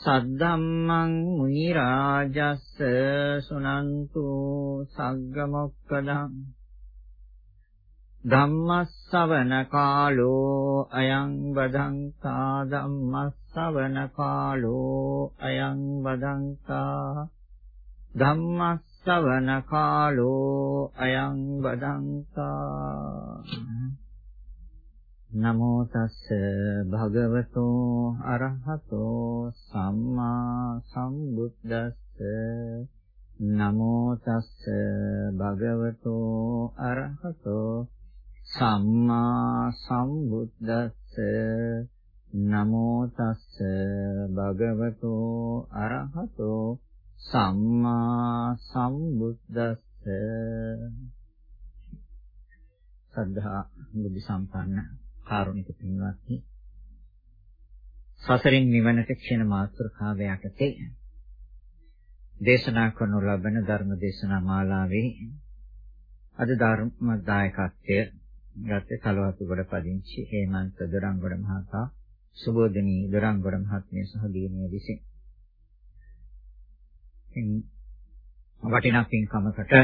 සද්ධම්මං මුනි රාජස්ස සුනන්තු සග්ග මොක්කදං ධම්මස්සවන කාලෝ අයං වදංතා ධම්මස්සවන කාලෝ අයං වදංතා ධම්මස් සවන කාලෝ අයං බදංසා නමෝ තස්ස භගවතෝ අරහතෝ සම්මා සම්බුද්දස්ස. නමෝ තස්ස භගවතෝ අරහතෝ සම්මා සම්බුද්දස්ස. නමෝ තස්ස භගවතෝ අරහතෝ සම්මා සම්බුද්දස්ස. සද්ධා බුද්ධ සම්පන්න කාරුණික පින්වත්නි සසරින් නිවනට ක්ෂණ මාත්‍රකාව යටතේ දේශනා කරනු ලබන ධර්ම දේශනා මාලාවේ අද ධර්ම දායකත්වය ගත්තේ කලවතුගොඩ පදිංචි හේමන්ත දොරංගොඩ මහතා සුබෝධනී දොරංගොඩ මහත්මිය සහ දිනේ විසින් වටිනා පින්කමකට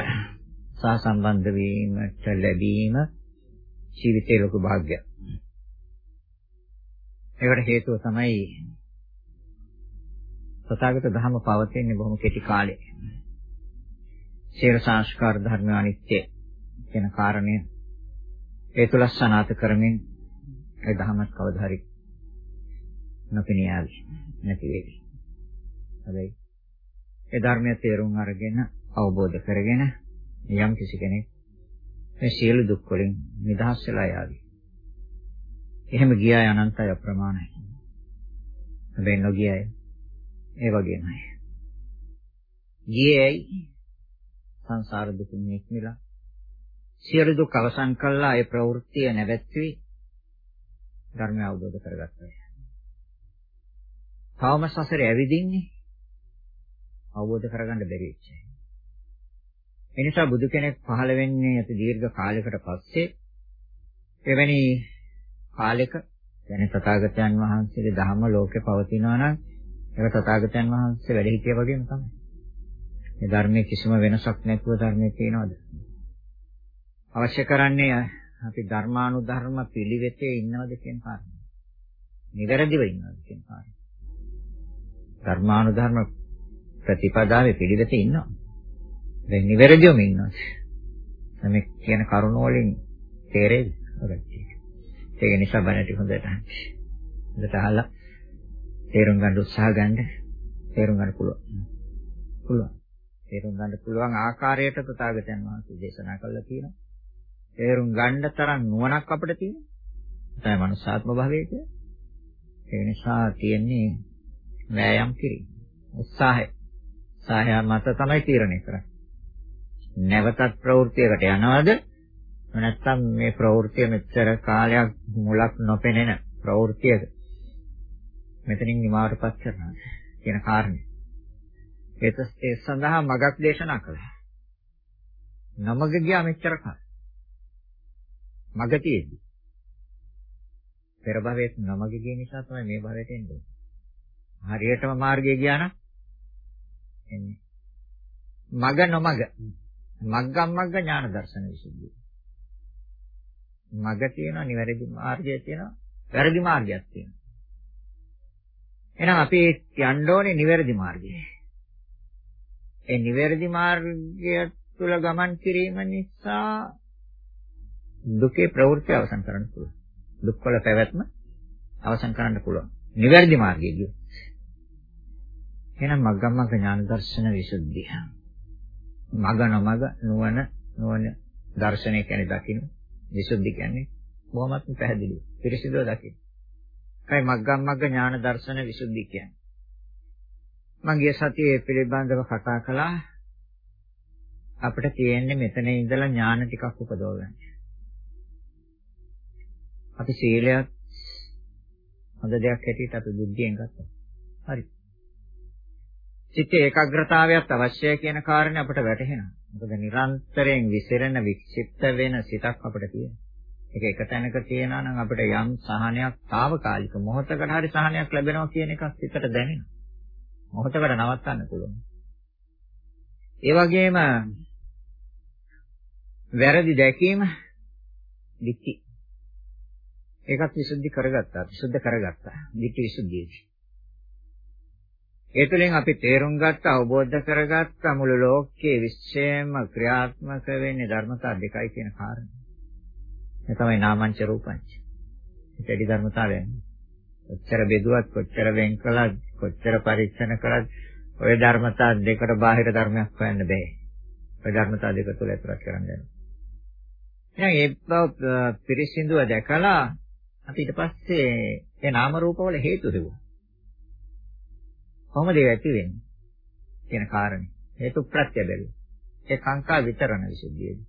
සහසම්බන්ධ වීමට ලැබීම ජීවිතයේ ලොකු වාග්යක්. ඒකට හේතුව තමයි සතාගත ධර්ම පවතින්නේ බොහොම කෙටි කාලේ. ශීල සංස්කාර ධර්ම අනිත්‍ය කියන කාරණය ඒ තුල සනාත කරමින් ඒ ධර්මත් කවදා හරි නොපෙනියාවි නැති වෙයි. හැබැයි ඒ ධර්මය තේරුම් අරගෙන අවබෝධ කරගෙන යම් කිසි කෙනෙක් මේ සියලු දුක් වලින් නිදහස් වෙලා යාවි. එහෙම ගියා අනන්තය අප්‍රමාණයි. හැබැයි නොගියයි ඒ වගේමයි. ගියේයි සංසාර දුකින් නික්මිලා සියලු දුක් අවසන් කළා ඒ ප්‍රවෘත්තිය නැවැත්වි ධර්මය අවබෝධ කරගත්තා. තවම සසරේ ඇවිදින්නේ අවබෝධ කරගන්න බැරි වෙච්ච. ඒ නිසා බුදු කෙනෙක් පහළ වෙන්නේ ඇති දීර්ඝ කාලයකට පස්සේ එවැනි කාලයක يعني තථාගතයන් වහන්සේගේ ධර්ම ලෝකේ පවතිනවා නම් ඒක තථාගතයන් වහන්සේ වැඩ හිටිය වගේම තමයි. මේ ධර්මයේ කිසිම වෙනසක් නැතුව ධර්මයේ තියෙනවද? අවශ්‍ය කරන්නේ අපි ධර්මානුධර්ම පිළිවෙතේ ඉන්නවද කියන කාරණය. නිවැරදිව ඉන්නවද කියන කාරණය. ධර්මානුධර්ම ප්‍රතිපදාවේ පිළිවෙතේ ඉන්නවා. දැන් නිවැරදිවම ඉන්නවා. මේ කියන කරුණ වලින් තේරෙයි ඔරච්චි. ඒක නිසා බණට හොඳට හොඳට අහලා තේරුම් ගන්න උත්සාහ ගන්න තේරුම් ගන්න පුළුවන්. පුළුවන්. තේරුම් ගන්න පුළුවන් ආකාරයට තථාගතයන් වහන්සේ දේශනා කළා කියනවා. තේරුම් ගන්න තරම් නුවණක් අපිට තියෙනවා. තමයි මනුෂ්‍යාත්ම භාවයේ කියන්නේ. ඒ නිසා තියෙන්නේ වෑයම් කිරීම. උත්සාහය. සාහය මත තමයි තීරණය කරන්නේ. නැවතත් ප්‍රවෘත්තියකට යනවද? නැත්නම් මේ ප්‍රවෘත්තිය මෙච්චර කාලයක් මුලක් නොපෙනෙන ප්‍රවෘත්තියක මෙතනින් නිමාවටපත් කරනවා කියන කාරණේ. ඒත් ඒ සඳහා මගක් දේශනා කළා. නමග ගියා මෙච්චර කාල. මග තියෙද්දි. පෙර භවයේ නමග ගිය නිසා තමයි මේ භවයට එන්නේ. හරියටම මාර්ගය ගියා නම් එන්නේ. මග නොමග. මග්ගම් මග්ග ඥාන දර්ශන විසුද්ධිය. මග තියෙනවා නිවැරදි මාර්ගය තියෙනවා වැරදි මාර්ගයක් තියෙනවා. එහෙනම් අපි යන්න ඕනේ නිවැරදි මාර්ගය. ඒ නිවැරදි මාර්ගය තුල ගමන් කිරීම නිසා දුකේ ප්‍රවෘත්ති අවසන් කරන්න පුළුවන්. දුක්වල පැවැත්ම අවසන් කරන්න පුළුවන්. නිවැරදි මාර්ගයේදී. එහෙනම් මග්ගමග්ග ඥාන දර්ශන විසුද්ධිය. මග නොමග නුවණ නුවණ දර්ශනය කියන්නේ දකින්න. විසුද්ධි කියන්නේ බොහොමත්ම පැහැදිලිව පිරිසිදුව දකින්න. ඒයි මග්ගමග්ග ඥාන දර්ශන විසුද්ධි කියන්නේ. මම ගිය සතියේ පිළිබඳව කතා කළා. අපිට තියෙන්නේ මෙතන ඉඳලා ඥාන ටිකක් උපදව ගන්න. අපි සීලයක් හොඳ දෙයක් හැටියට අපි බුද්ධියෙන් ගත්තා. හරි. චිත්ත ඒකාග්‍රතාවයත් අවශ්‍යයි කියන කාරණේ අපිට වැටහෙනවා. මොකද නිරන්තරයෙන් විසිරෙන වික්ෂිප්ත වෙන සිතක් අපිට තියෙනවා. ඒක එක තැනක තියනවා නම් අපිට යම් සහනයක් తాවකාලික මොහොතකට හරි සහනයක් ලැබෙනවා කියන එකක් හිතට දැනෙනවා. මොහොතකට නවත්තන්න පුළුවන්. ඒ වගේම වැරදි දැකීම දික්ටි ඒකත් විසුද්ධි කරගත්තා විසුද්ධ කරගත්තා දික්ටි විසුද්ධියදී ඒ තුළින් අපි තේරුම් ගත්ත අවබෝධ කරගත්ත මුළු ලෝකයේ විශ්වයම ක්‍රියාත්මක වෙන්නේ ධර්මතා දෙකයි කියන කාරණය. ඒ තමයි නාමංච රූපංච. ඒකයි ධර්මතාවයන්. කොච්චර බෙදුවත් කොච්චර වෙන් කළත් කොච්චර පරීක්ෂණ කළත් ওই ධර්මතා දෙකට බාහිර ධර්මයක් හොයන්න බෑ. ওই ධර්මතා දෙක තුල ඇතුළත් කරන්න යනවා. එහෙනම් ඒ බව පිරිසිදුව දැකලා අපි ඊට පස්සේ ඒ නාම රූපවල හේතු දෙවුවා. කොහොමද ඒ ඇති වෙන්නේ? කියන කාරණේ. හේතු ප්‍රත්‍ය බැලුවා. ඒ කාංකා විතරණ විසුද්ධියේදී.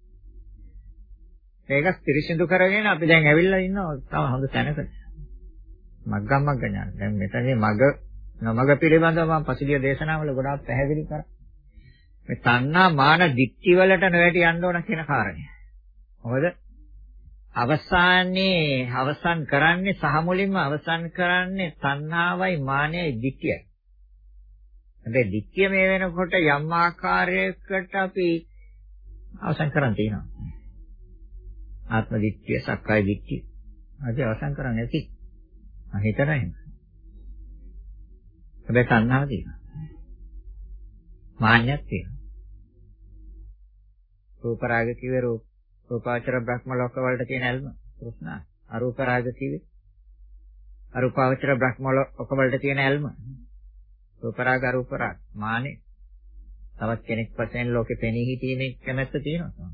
මේක පිරිසිදු කරගෙන අපි දැන් ඇවිල්ලා ඉන්නවා තව හොඳ තැනකට. මග්ගම් මග්ග ඥාන. දැන් මෙතනදී මග නමග පිළිබඳව මම පසුගිය දේශනාවල ගොඩාක් පැහැදිලි කරා. මේ තණ්හා මාන දික්ටි වලට නොවැටි යන්න ඕන කියන කාරණය. මොකද අවසානයේ අවසන් කරන්නේ සහ මුලින්ම අවසන් කරන්නේ තණ්හාවයි මානයයි දික්තියයි. හැබැයි දික්තිය මේ වෙනකොට යම් ආකාරයකට අපි අවසන් කරන් තියෙනවා. ආත්ම දික්තිය, සක්කාය දික්තිය. අද අවසන් කරන්නේ නැති. මම හිතනවා එහෙම. හැබැයි තණ්හාව තියෙනවා. මාන්නයක් තියෙනවා. රූප රාග කිව්වේ රූප රූපාවචර බ්‍රහ්ම ලෝක වලට තියෙන ඇල්ම තෘෂ්ණා. අරූප රාග කිව්වේ අරූපාවචර බ්‍රහ්ම ලෝක වලට තියෙන ඇල්ම. රූප රාග අරූප රාග මානේ. තවත් කෙනෙක් වශයෙන් ලෝකෙ පෙනී හිටීමේ කැමැත්ත තියෙනවා.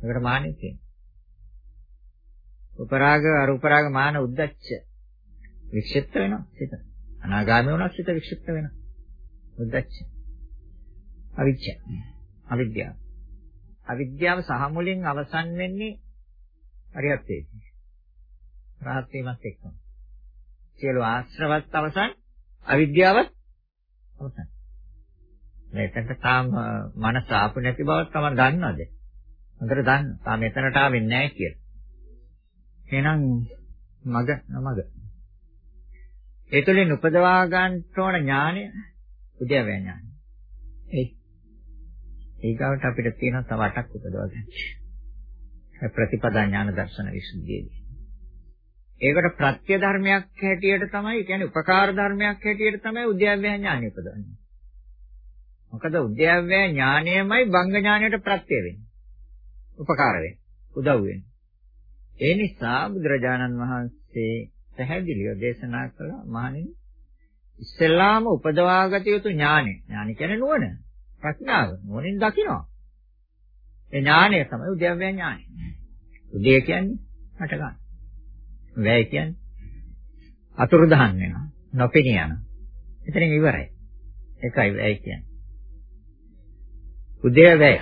ඒකට මානෙ තියෙනවා. උපරාග අරූපරාග මාන උද්දච්ච වික්ෂිප්ත වෙනවා සිත. අනාගාමී වුණත් සිත වික්ෂිප්ත වෙනවා. උද්දච්ච. අවිච්ඡ. අවිද්‍යාව. අවිද්‍යාව සහ මුලින් අවසන් වෙන්නේ අරියත්තේදී. රහත් වීමත් එක්කම. සියලු ආශ්‍රවත් අවසන් අවිද්‍යාවත් අවසන්. මේකට තාම මනස ආපු නැති බවක් තමයි දන්නවද? හොඳට දන්න. තාම එතනට ආවෙන්නේ නැහැ කියලා. එහෙනම් මග නමග. ඒ තුළින් උපදවා ගන්න ඕන ඥානය උද්‍යවය ඥානය. ඒ ඊගාවට අපිට තියෙන තව අටක් උපදවා ගන්න. ප්‍රතිපදා ඥාන දර්ශන විසුද්ධියේදී. ඒකට ප්‍රත්‍ය ධර්මයක් හැටියට තමයි කියන්නේ උපකාර ධර්මයක් හැටියට තමයි උද්‍යව්‍ය ඥානය උපදවන්නේ. මොකද උද්‍යව්‍ය ඥානයමයි බංග ඥානයට ප්‍රත්‍ය වෙන්නේ. උපකාර වෙන්නේ. උදව් වෙන්නේ. ඒ නිසා බුදුරජාණන් වහන්සේ පැහැදිලිව දේශනා කළා මහණෙනි ඉස්සෙල්ලාම උපදවාගත යුතු ඥානය. ඥානි කියන්නේ නුවණ. ප්‍රඥාව. නුවණින් දකිනවා. ඒ ඥානය තමයි උද්‍යව්‍ය ඥානය. උදේ කියන්නේ හට ගන්න. වැය කියන්නේ අතුරු දහන් වෙනවා. නොපෙනී යනවා. එතනින් ඉවරයි. ඒකයි වැය කියන්නේ. උදේ වැය.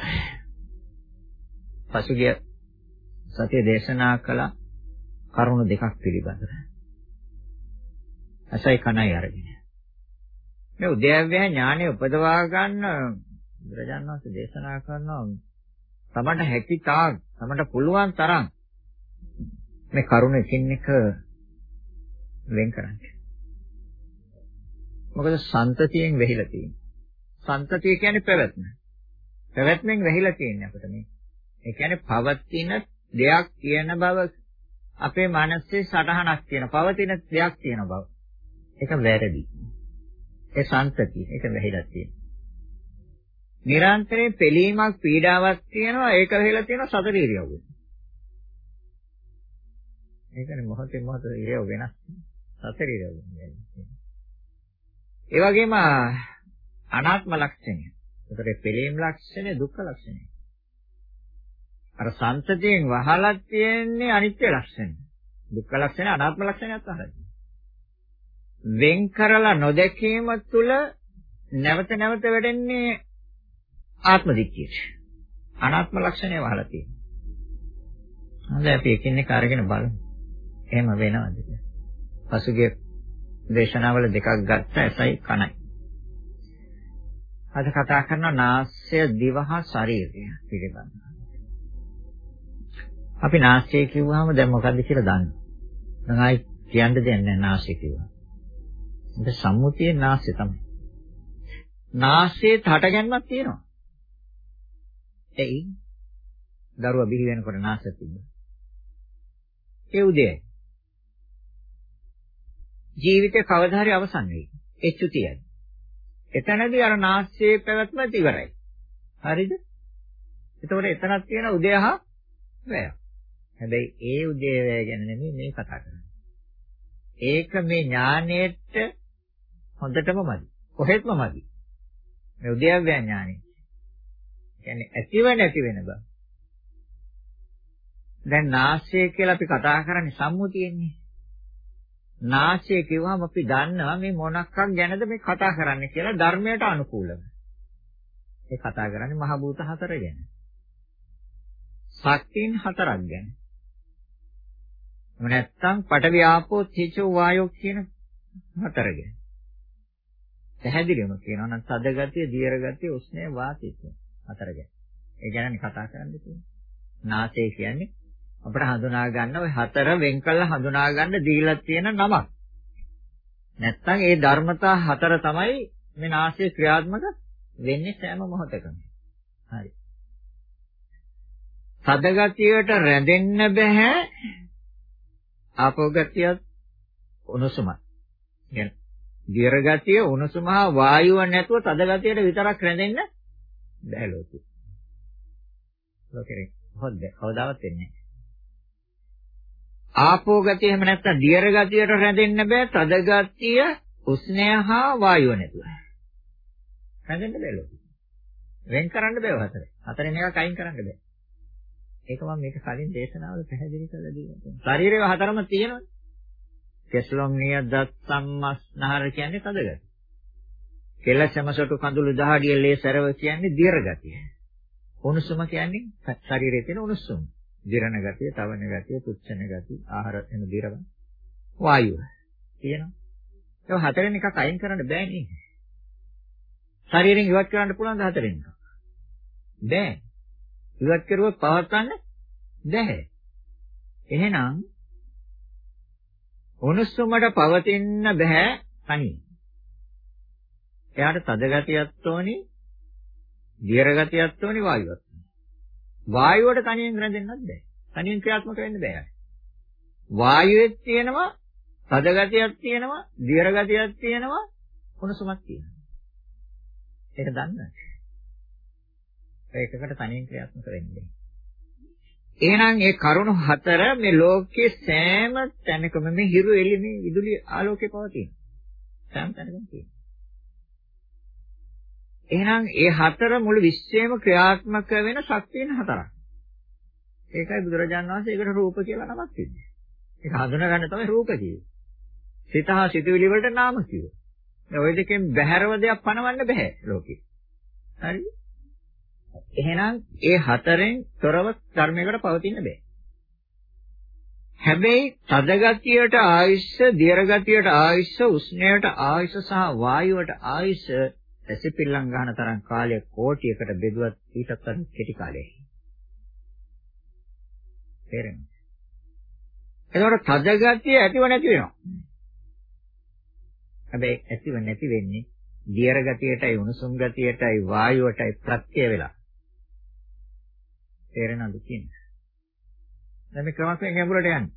පසුගිය සතිය දේශනා කළ කරුණු දෙකක් පිළිබඳව. අසයි කණයි අරගෙන. මේ උද්‍යව්‍ය ඥානෙ උපදවා ගන්න බුදුරජාණන් වහන්සේ දේශනා කරනවා තමන්ට හැකි තාක් තමන්ට පුළුවන් තරම් මේ කරුණ එකින් එක වෙන් කරන්න. මොකද සන්තතියෙන් වෙහිලා තියෙන්නේ. සන්තතිය කියන්නේ පැවැත්ම. පැවැත්මෙන් වෙහිලා තියෙන්නේ අපිට මේ. ඒ කියන්නේ පවතින දෙයක් කියන බව අපේ මනසේ සටහනක් තියෙන පවතින දෙයක් තියෙන බව. ඒක වැරදි. ඒ සංතතිය. ඒක වැහිලා තියෙනවා. නිරන්තරයෙන් පිළීමක් පීඩාවක් තියෙනවා ඒක වෙලා තියෙනවා සතර ඉරියව්ව. ඒකනේ මොහොතේ මොහොත ඉරියව් වෙනස්. සතර ඉරියව්. ඒ වගේම අනාත්ම ලක්ෂණය. ඒකට පිළීම් ලක්ෂණය දුක්ඛ ලක්ෂණය. අර සංතතියෙන් වහලා තියෙන්නේ අනිත්‍ය ලක්ෂණය. දුක්ඛ ලක්ෂණය අනාත්ම ලක්ෂණයත් අහලා වෙන් කරලා නොදැකීම තුළ නැවත නැවත වැඩෙන්නේ ආත්ම දික්කියට. අනාත්ම ලක්ෂණය වහලා තියෙනවා. හොඳයි අපි එකින් එක අරගෙන බලමු. එහෙම වෙනවද කියලා. පසුගිය දේශනාවල දෙකක් ගත්ත ඇසයි කනයි. අද කතා කරන නාස්‍ය දිව හා ශරීරය පිළිබඳව. අපි නාස්‍ය කිව්වහම දැන් මොකද්ද කියලා දන්නවා. දැන් ආයි කියන්න දෙයක් නැහැ නාස්‍ය කිව්වා. ඒක සම්මුතියේ නාස්‍ය තමයි. නාස්‍යයේ හටගැන්මක් තියෙනවා. එයි දරුවා බිහි වෙනකොට නාස්‍ය තිබුණා. ඒ උදේ ජීවිතේ කවදා හරි අවසන් වෙයි. එච්චු තියයි. එතනදී අර නාස්‍යයේ පැවැත්ම ඉවරයි. හරිද? එතකොට එතනක් තියෙන උදයහ වැය. හැබැයි ඒ උදේ වැය ගැන නෙමෙයි මේ කතා කරන්නේ. ඒක මේ ඥානෙට හොඳටම මදි. කොහෙත්ම මදි. මේ උද්‍යව්‍ය ඥානෙ. කියන්නේ ඇතිව නැති වෙන බව. දැන් නාස්‍ය කියලා අපි කතා කරන්නේ සම්මුතියෙන්නේ. නාසය කිව්වම අපි දන්නවා මේ මොනක්ක් ගැනද මේ කතා කරන්නේ කියලා ධර්මයට අනුකූලව. ඒ කතා කරන්නේ මහ භූත හතර ගැන. ශක්තියින් හතරක් ගැන. නැත්තම් පඨවි ආපෝ තේජෝ වායෝ කියන හතර ගැන. පැහැදිලිවම කියනවා නම් සද ගතිය, දියර ගතිය, උෂ්ණය, වාතය හතර ගැන. ඒ ගැනනේ කතා කරන්න තියෙන්නේ. නාසය කියන්නේ අපිට හඳුනා ගන්න ওই හතර වෙන් කළා හඳුනා ගන්න දීලා තියෙන නමක්. නැත්තම් ඒ ධර්මතා හතර තමයි මේ නාසය ක්‍රියාත්මක වෙන්නේ සෑම මොහොතකම. හරි. සදගතියට රැඳෙන්න බෑ ආපෝ ගතියත් උණුසුමයි. يعني දියර ගතිය උණුසුම හා වායුව නැතුව තද ගතියට විතරක් රැඳෙන්න බෑ ලෝකෙ. ලෝකෙ හොද්ද කවදාවත් වෙන්නේ නැහැ. ආපෝ ගතිය එහෙම නැත්නම් දියර ගතියට රැඳෙන්න බෑ තද ගතිය උෂ්ණය හා වායුව නැතුව. රැඳෙන්න බෑ ලෝකෙ. වෙන් කරන්න බෑ හතර. හතරෙන් එකක් අයින් කරන්න බෑ. ඒක මම මේක කලින් දේශනාවල පැහැදිලි කරලා දීලා. ශරීරය හතරම තියෙනවා. කෙස්ලොම් නිය දත් සම්මස්නහර කියන්නේ තද ගතිය. කෙලසමසටු කඳුළු දහඩිය ලේ සරව කියන්නේ දියර ගතිය. උණුසුම කියන්නේ ශරීරයේ තියෙන උණුසුම. දිරණ ගතිය, තවන ගතිය, පුච්චන ගතිය, ආහාර එන දිරවන වායුව තියෙනවා. ඒක හතරෙන් එකක් අයින් කරන්න බෑ නේ. ශරීරයෙන් ඉවත් කරන්න පුළුවන්ද හතරෙන් එකක්? බෑ. ඉවත් කරුවොත් පවත්වන්න බෑ. එහෙනම් උණුසුමට පවතින්න බෑ තනියෙන්. එයාට තද ගතියක් ඕනි, දියර ගතියක් ඕනි, වායුවක්. වායුවට තනියෙන් රැඳෙන්නත් බෑ. තනියෙන් ක්‍රියාත්මක වෙන්න බෑ. වායුවෙත් තියෙනවා, තද ගතියක් තියෙනවා, දියර ගතියක් තියෙනවා, උණුසුමක් තියෙනවා. ඒක දන්නවද? ඒකකට තනියෙන් ක්‍රියාත්මක වෙන්නේ. එහෙනම් මේ කරුණු හතර මේ ලෝකයේ සෑම තැනකම මේ හිරු එළිමේ විදුලි ආලෝකේ පවතින. සෑම තැනකම තියෙනවා. එහෙනම් ඒ හතර මුළු විශ්වයේම ක්‍රියාත්මක වෙන ශක්තියන් හතරක්. ඒකයි බුදුරජාණන් වහන්සේ ඒකට රූප කියලා නමක් දෙන්නේ. ඒක හඳුනා ගන්න තමයි රූප කියේ. සිත හා සිතුවිලි වලට නාම කිව්වා. දැන් ওই දෙකෙන් බැහැරව දෙයක් පනවන්න බෑ ලෝකේ. හරිද? එහෙනම් ඒ හතරෙන් තොරව ධර්මයකට පවතින්න බෑ. හැබැයි තද ගතියට ආයුෂ, දියර ගතියට ආයුෂ, උෂ්ණයට ආයුෂ සහ වායුවට ආයුෂ ඇසිපිල්ලම් ගන්න තරම් කාලයක් කෝටියකට බෙදුවත් ඊටත් වඩා කෙටි කාලයයි. තේරෙනවද? එතකොට තද ගතිය ඇතිව නැති වෙනවා. හැබැයි ඇතිව නැති වෙන්නේ දියර ගතියටයි උණුසුම් ගතියටයි වායුවටයි ප්‍රත්‍ය වෙලා. තේරෙනවද කියන්නේ? දැන් මේ ක්‍රමයෙන් ගැඹුරට යන්නේ.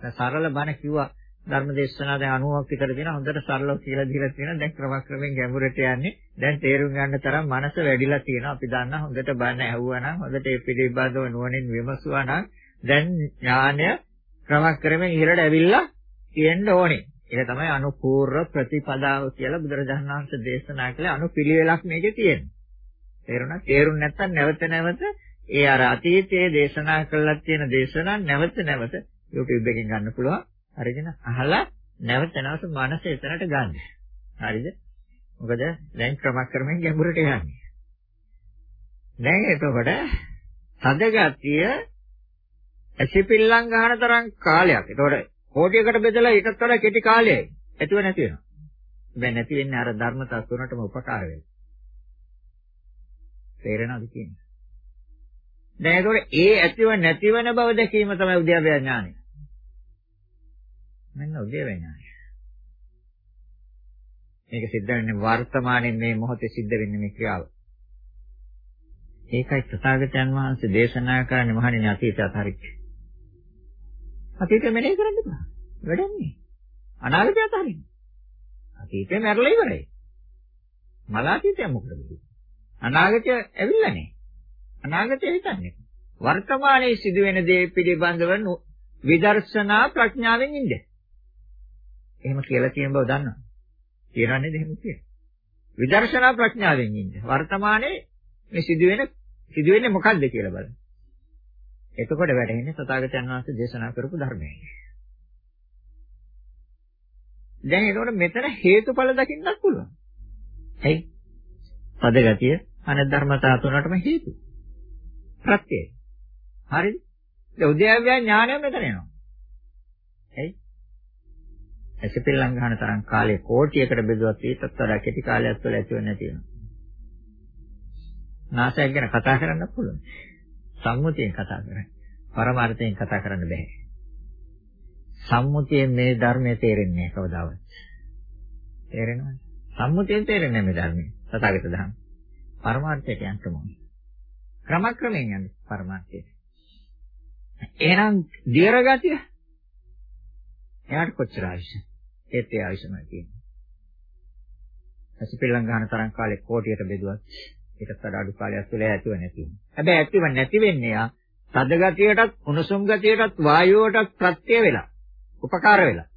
දැන් සරල බණ කිව්වා ධර්මදේශනා දැන් 90ක් විතර දෙන හොඳට සරලව කියලා දීලා තියෙනවා. දැන් ක්‍රමක්‍රමයෙන් ගැඹුරට යන්නේ. දැන් තේරුම් ගන්න තරම් මනස වැඩිලා තියෙනවා. අපි දන්නා හොඳට බණ ඇහුවා නම් හොඳට ඒ පිළිබඳව නුවණින් විමසුවා නම් දැන් ඥානය ක්‍රමක්‍රමයෙන් ඉහළට ඇවිල්ලා තියෙන්න ඕනේ. ඒක තමයි අනුපූර්ව ප්‍රතිපදාව කියලා බුදුරජාණන් වහන්සේ දේශනා කළේ අනුපිළිවෙලක් මේකේ තියෙනවා. තේරුණා? තේරුම් නැත්තම් නැවත නැවත ඒ අර අතීතයේ දේශනා කළා තියෙන දේශනා නැවත නැවත YouTube එකෙන් ගන්න පුළුවන්. අරගෙන අහලා නැවත නැවත මනස එතනට ගන්න. හරිද? මොකද දැන් ක්‍රමක්‍රමයෙන් ගැඹුරට යන්නේ. දැන් එතකොට තද ගතිය ඇසිපිල්ලම් ගන්න තරම් කාලයක්. ඒතකොට කෝටියකට බෙදලා ඊටත් වඩා කෙටි කාලයයි. ඇතිව නැති වෙනවා. දැන් නැති වෙන්නේ අර ධර්මතා තුනටම උපකාර වෙනවා. තේරෙනවද කියන්නේ? දැන් ඒතකොට ඒ ඇතිව නැති වෙන බව දැකීම තමයි උද්‍යව්‍ය ඥානය. මෙන්න උද්‍යව්‍ය ඥානය. මේක සිද්ධ වෙන්නේ වර්තමානයේ මේ මොහොතේ සිද්ධ වෙන්නේ මේ ක්‍රියාව. ඒකයි තථාගතයන් වහන්සේ දේශනා කරන්නේ මහණෙනි අතීතය අතහරින්න. අතීතය මෙනෙහි කරන්න බෑ. වැඩන්නේ. අනාගතය අතහරින්න. අතීතය මැරලා ඉවරයි. මල අතීතය මොකටද? අනාගතය ඇවිල්ලා නැහැ. අනාගතය හිතන්නේ. වර්තමානයේ සිදුවෙන දේ පිළිබඳව විදර්ශනා ප්‍රඥාවෙන් ඉන්න. එහෙම කියලා කියන බව දන්නවා. කියනවා නේද එහෙම කියන්නේ. විදර්ශනා ප්‍රඥාවෙන් ඉන්න. වර්තමානයේ මේ සිදුවෙන සිදුවෙන්නේ මොකද්ද කියලා බලන්න. එතකොට වැටහෙන්නේ තථාගතයන් වහන්සේ දේශනා කරපු ධර්මයයි. දැන් එතකොට මෙතන හේතුඵල දකින්නත් පුළුවන්. ඇයි? පදගතිය අනධර්මතා තුනටම හේතු. ප්‍රත්‍යය. හරිද? ඒ උද්‍යව්‍ය ඥානය මෙතන එනවා. ඇයි? ඇසපිල්ලම් ගන්න තරම් කාලේ කෝටියකට බෙදුවත් ඊටත් වඩා කෙටි කාලයක් තුළ ඇතිව නැති වෙනවා. නාසයක් ගැන කතා කරන්න පුළුවන්. සම්මුතියෙන් කතා කරන්න. පරමාර්ථයෙන් කතා කරන්න බෑ. සම්මුතියෙන් මේ ධර්මය තේරෙන්නේ නැහැ කවදාවත්. තේරෙනවද? සම්මුතියෙන් තේරෙන්නේ නැහැ මේ ධර්මය. තථාගත ධර්ම. පරමාර්ථයට යන්න ඕනේ. ක්‍රමක්‍රමයෙන් යන්නේ පරමාර්ථයට. එහෙනම් දියර ගතිය එයාට කොච්චර ආයුෂ? ඒත් ඒ ආයුෂමයි තියෙන්නේ. ඇසිපිල්ලම් ගන්න තරම් කාලෙ කෝටියට බෙදුවත් ඒකත් වඩා අඩු කාලයක් තුළ ඇතිව නැති වෙනවා. හැබැයි ඇතිව නැති වෙන්නේ යා තද ගතියටත් උණුසුම් ගතියටත් වායුවටත් ප්‍රත්‍ය වෙලා උපකාර වෙලා.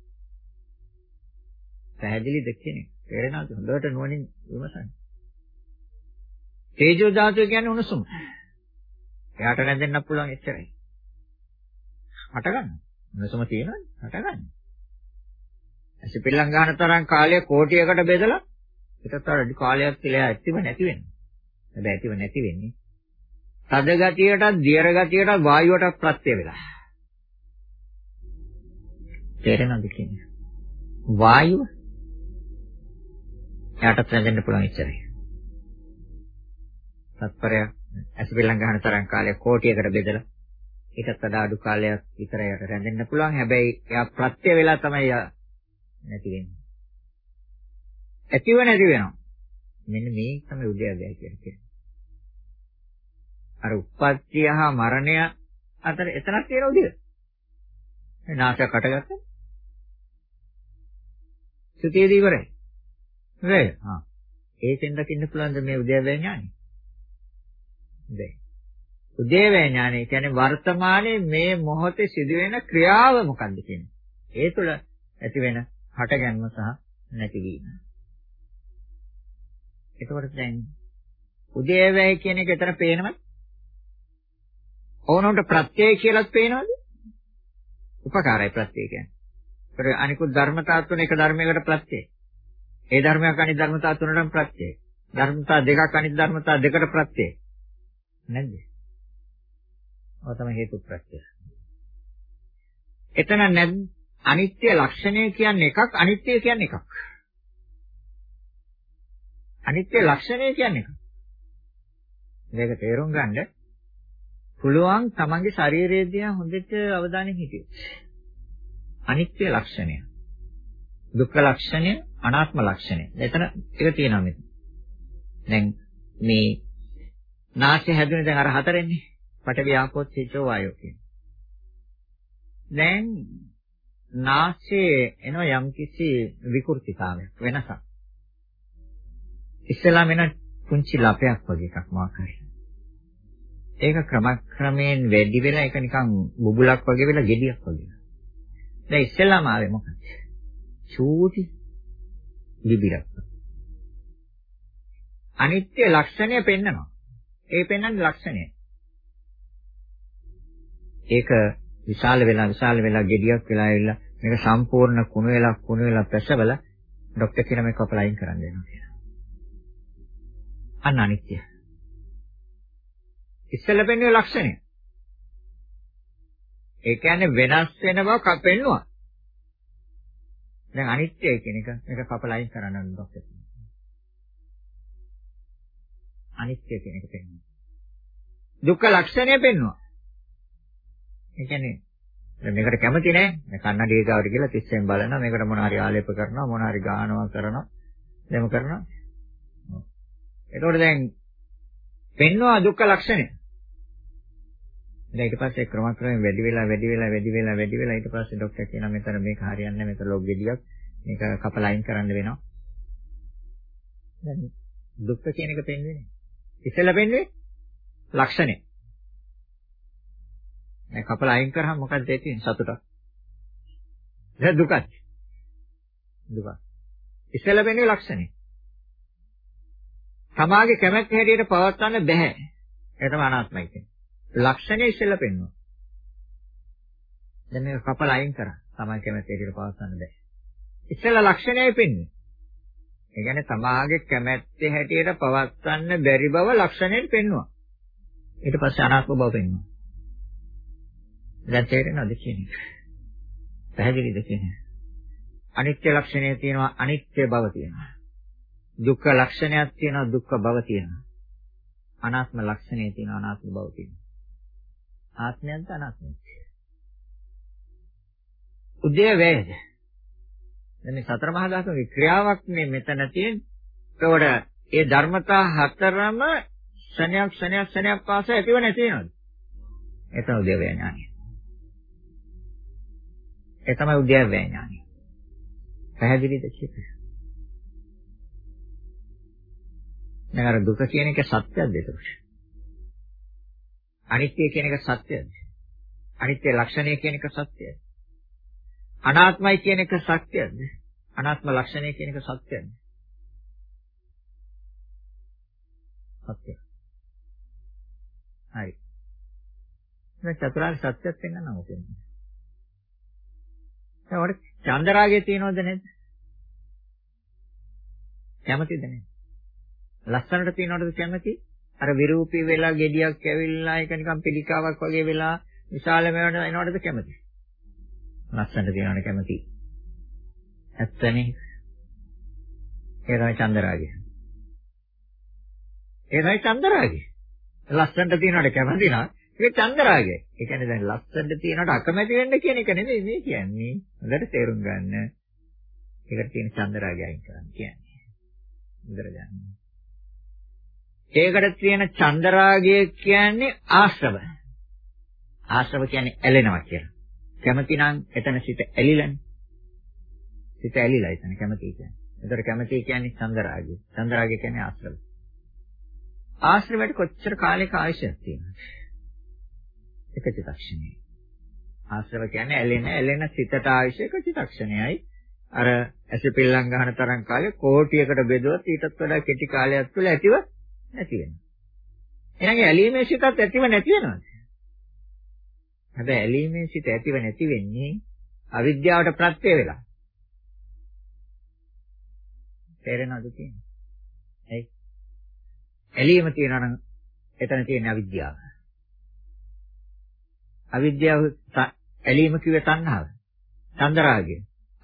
පැහැදිලිද කියන්නේ? තේරෙනවද? හොඳට නුවණින් විමසන්න. තේජෝ ධාතුව කියන්නේ උණුසුම. එයාට නැදෙන්න පුළුවන් එච්චරයි. හට ගන්න. උණුසුම තියෙනවනේ. හට ගන්න. ඇසිපිල්ලම් ගන්න තරම් කාලය කෝටියකට බෙදලා ඒකත් අර කාලයක් කියලා ඇත්තම නැති වෙනවා. හැබැයි ඇතිව නැති වෙන්නේ තද ගතියටත්, දියර ගතියටත්, වායුවටත් ප්‍රත්‍ය වෙලා. තේරෙනවද කියන්නේ? වායුව එයාට රැඳෙන්න පුළුවන් ඉච්චරයි. තත්පරයක් ඇසිපිල්ලම් ගන්න තරම් කාලයක් කෝටියකට බෙදලා ඒකත් වඩා අඩු කාලයක් විතර යට රැඳෙන්න පුළුවන්. හැබැයි එයා ප්‍රත්‍ය වෙලා තමයි නැති වෙන්නේ. ඇතිව නැති වෙනවා. මෙන්න මේ තමයි උද්‍යවය කියන්නේ. අර උප්පත්තිය හා මරණය අතර එතනක් තියෙන උදිර. මේ නාසයක් කටගත්තා. සුතියදී ඉවරයි. නේද? හා. ඒකෙන් දකින්න පුළුවන් මේ උද්‍යවය ඥානෙ. දැන් උදේවැ ඥානය කියන්නේ වර්තමානයේ මේ මොහොතේ සිදුවෙන ක්‍රියාව මොකක්ද කියන්නේ. ඒ තුළ ඇති වෙන හටගන්ම සහ නැතිවීම. එතකොට දැන් උදේවැය කියන එක එතන පේනවද? ඕනොන්ට ප්‍රත්‍යය කියලාත් පේනවද? උපකාරයි ප්‍රත්‍යය කියන්නේ. ඒතර අනිකුත් ධර්මතා තුන එක ධර්මයකට ප්‍රත්‍යය. ඒ ධර්මයක් අනිත් ධර්මතා තුනටම ප්‍රත්‍යය. ධර්මතා දෙකක් අනිත් ධර්මතා දෙකට ප්‍රත්‍යය. නැද්ද? ඔය තමයි හේතු ප්‍රත්‍යය. එතන නැත් අනිත්‍ය ලක්ෂණය කියන්නේ එකක් අනිත්‍ය කියන්නේ එකක්. අනිත්‍ය ලක්ෂණය කියන්නේ එකක්. මේක තේරුම් ගන්න පුළුවන් තමන්ගේ ශරීරය දිහා හොඳට අවධානයෙන් හිටියොත්. අනිත්‍ය ලක්ෂණය. දුක්ඛ ලක්ෂණය, අනාත්ම ලක්ෂණය. එතන ඒක තියෙනවා මෙතන. දැන් මේ නාසය හැදුනේ දැන් අර හතරෙන්නේ. පඨවි ආපෝ තේජෝ වායෝ කියන. දැන් නාසයේ එන යම්කිසි විකෘතිතාවයක් වෙනසක්. ඉස්සලාම එන පුංචි ලපයක් වගේ එකක් මාකරයි. ඒක ක්‍රමක්‍රමයෙන් වැඩි වෙලා ඒක නිකන් බුබුලක් වගේ වෙලා ගෙඩියක් වගේ. දැන් ඉස්සෙල්ලාම ආවේ මොකක්ද? චූටි විබිරක්. අනිත්‍ය ලක්ෂණය පෙන්නනවා. ඒ පෙන්වන්නේ ලක්ෂණය. ඒක විශාල වෙලා විශාල වෙලා ගෙඩියක් වෙලා ඇවිල්ලා මේක සම්පූර්ණ කුණු වෙලා කුණු වෙලා පැසවල ડોක්ටර් කියන මේක කපලා අයින් කරන්න වෙනවා කියනවා. අන්න අනිත්‍ය. ඉස්සෙල්ල පෙන්වුවේ ලක්ෂණය. ඒ කියන්නේ වෙනස් වෙන බව කපෙන්නවා. දැන් අනිත්‍යයි කියන එක මේක කපලයින් කරන්න ඕනේ. අනිත්‍ය කියන එක පෙන්වනවා. දුක්ඛ ලක්ෂණය පෙන්වනවා. ඒ කියන්නේ මේකට කැමති නෑ. මේ කන්නඩිය ගාවට කියලා තිස්සෙන් බලනවා. මේකට මොන හරි ආලේප කරනවා, මොන හරි ගානවා කරනවා. දෙම කරනවා. එතකොට දැන් පෙන්වනවා දුක්ඛ ලක්ෂණය. ඊට පස්සේ ක්‍රමක්‍රමයෙන් වැඩි වෙලා වැඩි වෙලා වැඩි වෙලා වැඩි වෙලා ඊට පස්සේ ડોක්ටර් කියනවා මෙතන මේක හරියන්නේ නැහැ මෙතන ලොග් ගෙඩියක් මේක කපලා අයින් කරන්න වෙනවා. දැන් දුක්ඛ කියන එක පෙන්වෙන්නේ. ඉස්සෙල්ලා පෙන්වේ ලක්ෂණය. දැන් කපලා අයින් කරාම මොකක්ද තියෙන්නේ සතුටක්. දැන් දුකක්. දුක. ඉස්සෙල්ලා පෙන්වේ ලක්ෂණය. තමාගේ කැමැත්ත හැටියට පවත්වන්න බෑ. ඒක තමයි අනාත්මයි කියන්නේ. ලක්ෂණය ඉස්සෙල්ලා පෙන්වනවා. දැන් මේක කපලා අයින් කරා. තමයි කැමැත්ත හැටියට පවත්වන්න බෑ. ඉස්සෙල්ලා ලක්ෂණයයි පෙන්වන්නේ. ඒ කියන්නේ තමාගේ කැමැත්තේ හැටියට පවත්වන්න බැරි බව ලක්ෂණයෙන් පෙන්වනවා. ඊට පස්සේ අනාත්ම බව පෙන්වනවා. දැන් තේරෙනවද කියන්නේ? පැහැදිලිද කියන්නේ? අනිත්‍ය ලක්ෂණය තියෙනවා අනිත්‍ය බව තියෙනවා. දුක්ඛ ලක්ෂණයක් තියෙනවා දුක්ඛ බව තියෙනවා. අනාත්ම ලක්ෂණය තියෙනවා අනාත්ම බව තියෙනවා. ආත්මයන්ත අනාත්මයන්ත. උදේ වේද. එන්නේ සතර මහා ධාතුන්ගේ ක්‍රියාවක් මේ මෙතන තියෙන්නේ. ඒකට ඒ ධර්මතා හතරම ශනයක් ශනයක් ශනයක් පාස ඇතිව නැති වෙනවද? ඒ තමයි උදේවැය ඥානය. ඒ තමයි උදේවැය ඥානය. පැහැදිලිද කියන්නේ? දැන් අර දුක කියන එක සත්‍යයක්ද ඒක? අනිත්‍ය කියන එක සත්‍යද? අනිත්‍ය ලක්ෂණය කියන එක සත්‍යද? අනාත්මයි කියන එක සත්‍යද? අනාත්ම ලක්ෂණය කියන එක සත්‍යද? සත්‍යයි. හරි. දැන් චතුරාර්ය සත්‍යත් වෙනනම් මොකද? දැන් වල චන්දරාගය තියෙනවද නැද්ද? කැමතිද නැද්ද? ලස්සනට තියෙනවද කැමති? අර විරූපී වෙලා gediyak ඇවිල්ලා ඒක නිකන් පිළිකාවක් වගේ වෙලා විශාල මේවට එනවටද කැමති? ලස්සනට තියෙනවනේ කැමති. ඇත්තනේ. ඒ තමයි චන්දරාගය. ඒ තමයි චන්දරාගය. ලස්සනට තියෙනවට කැමති නම් ඒක චන්දරාගය. ඒ කියන්නේ දැන් ලස්සනට තියෙනවට අකමැති වෙන්න කියන එක නෙමෙයි මේ කියන්නේ. හොඳට තේරුම් ගන්න. ඒකට තියෙන චන්දරාගය අයින් කරන්න කියන්නේ. හොඳට ගන්න. ඒකට තියෙන චන්දරාගය කියන්නේ ආශ්‍රව. ආශ්‍රව කියන්නේ ඇලෙනවා කියලා. කැමති නම් එතන සිත ඇලිලානේ. සිත ඇලිලා එතන කැමති කියන්නේ. ඒතර කැමති කියන්නේ චන්දරාගය. චන්දරාගය කියන්නේ ආශ්‍රව. ආශ්‍රවයට කොච්චර කාලයක ආයශයක් තියෙනවද? එක චිත්තක්ෂණයයි. ආශ්‍රව කියන්නේ ඇලෙන ඇලෙන සිතට ආයශ එක චිත්තක්ෂණයයි. අර ඇසිපිල්ලම් ගන්න තරම් කාලේ කෝටියකට බෙදුවත් ඊටත් වඩා කෙටි කාලයක් තුළ ඇතිව නැති වෙනවා. එහෙනම් ඇලීමේ සිතත් ඇතිව නැති වෙනවද? හැබැයි ඇලීමේ සිත ඇතිව නැති වෙන්නේ අවිද්‍යාවට ප්‍රත්‍ය වෙලා. තේරෙනවද කියන්නේ? ඇයි? ඇලීම තියනවා නම් එතන තියෙන අවිද්‍යාව. අවිද්‍යාව ඇලීම කිව්වේ තණ්හාව. චන්දරාගය,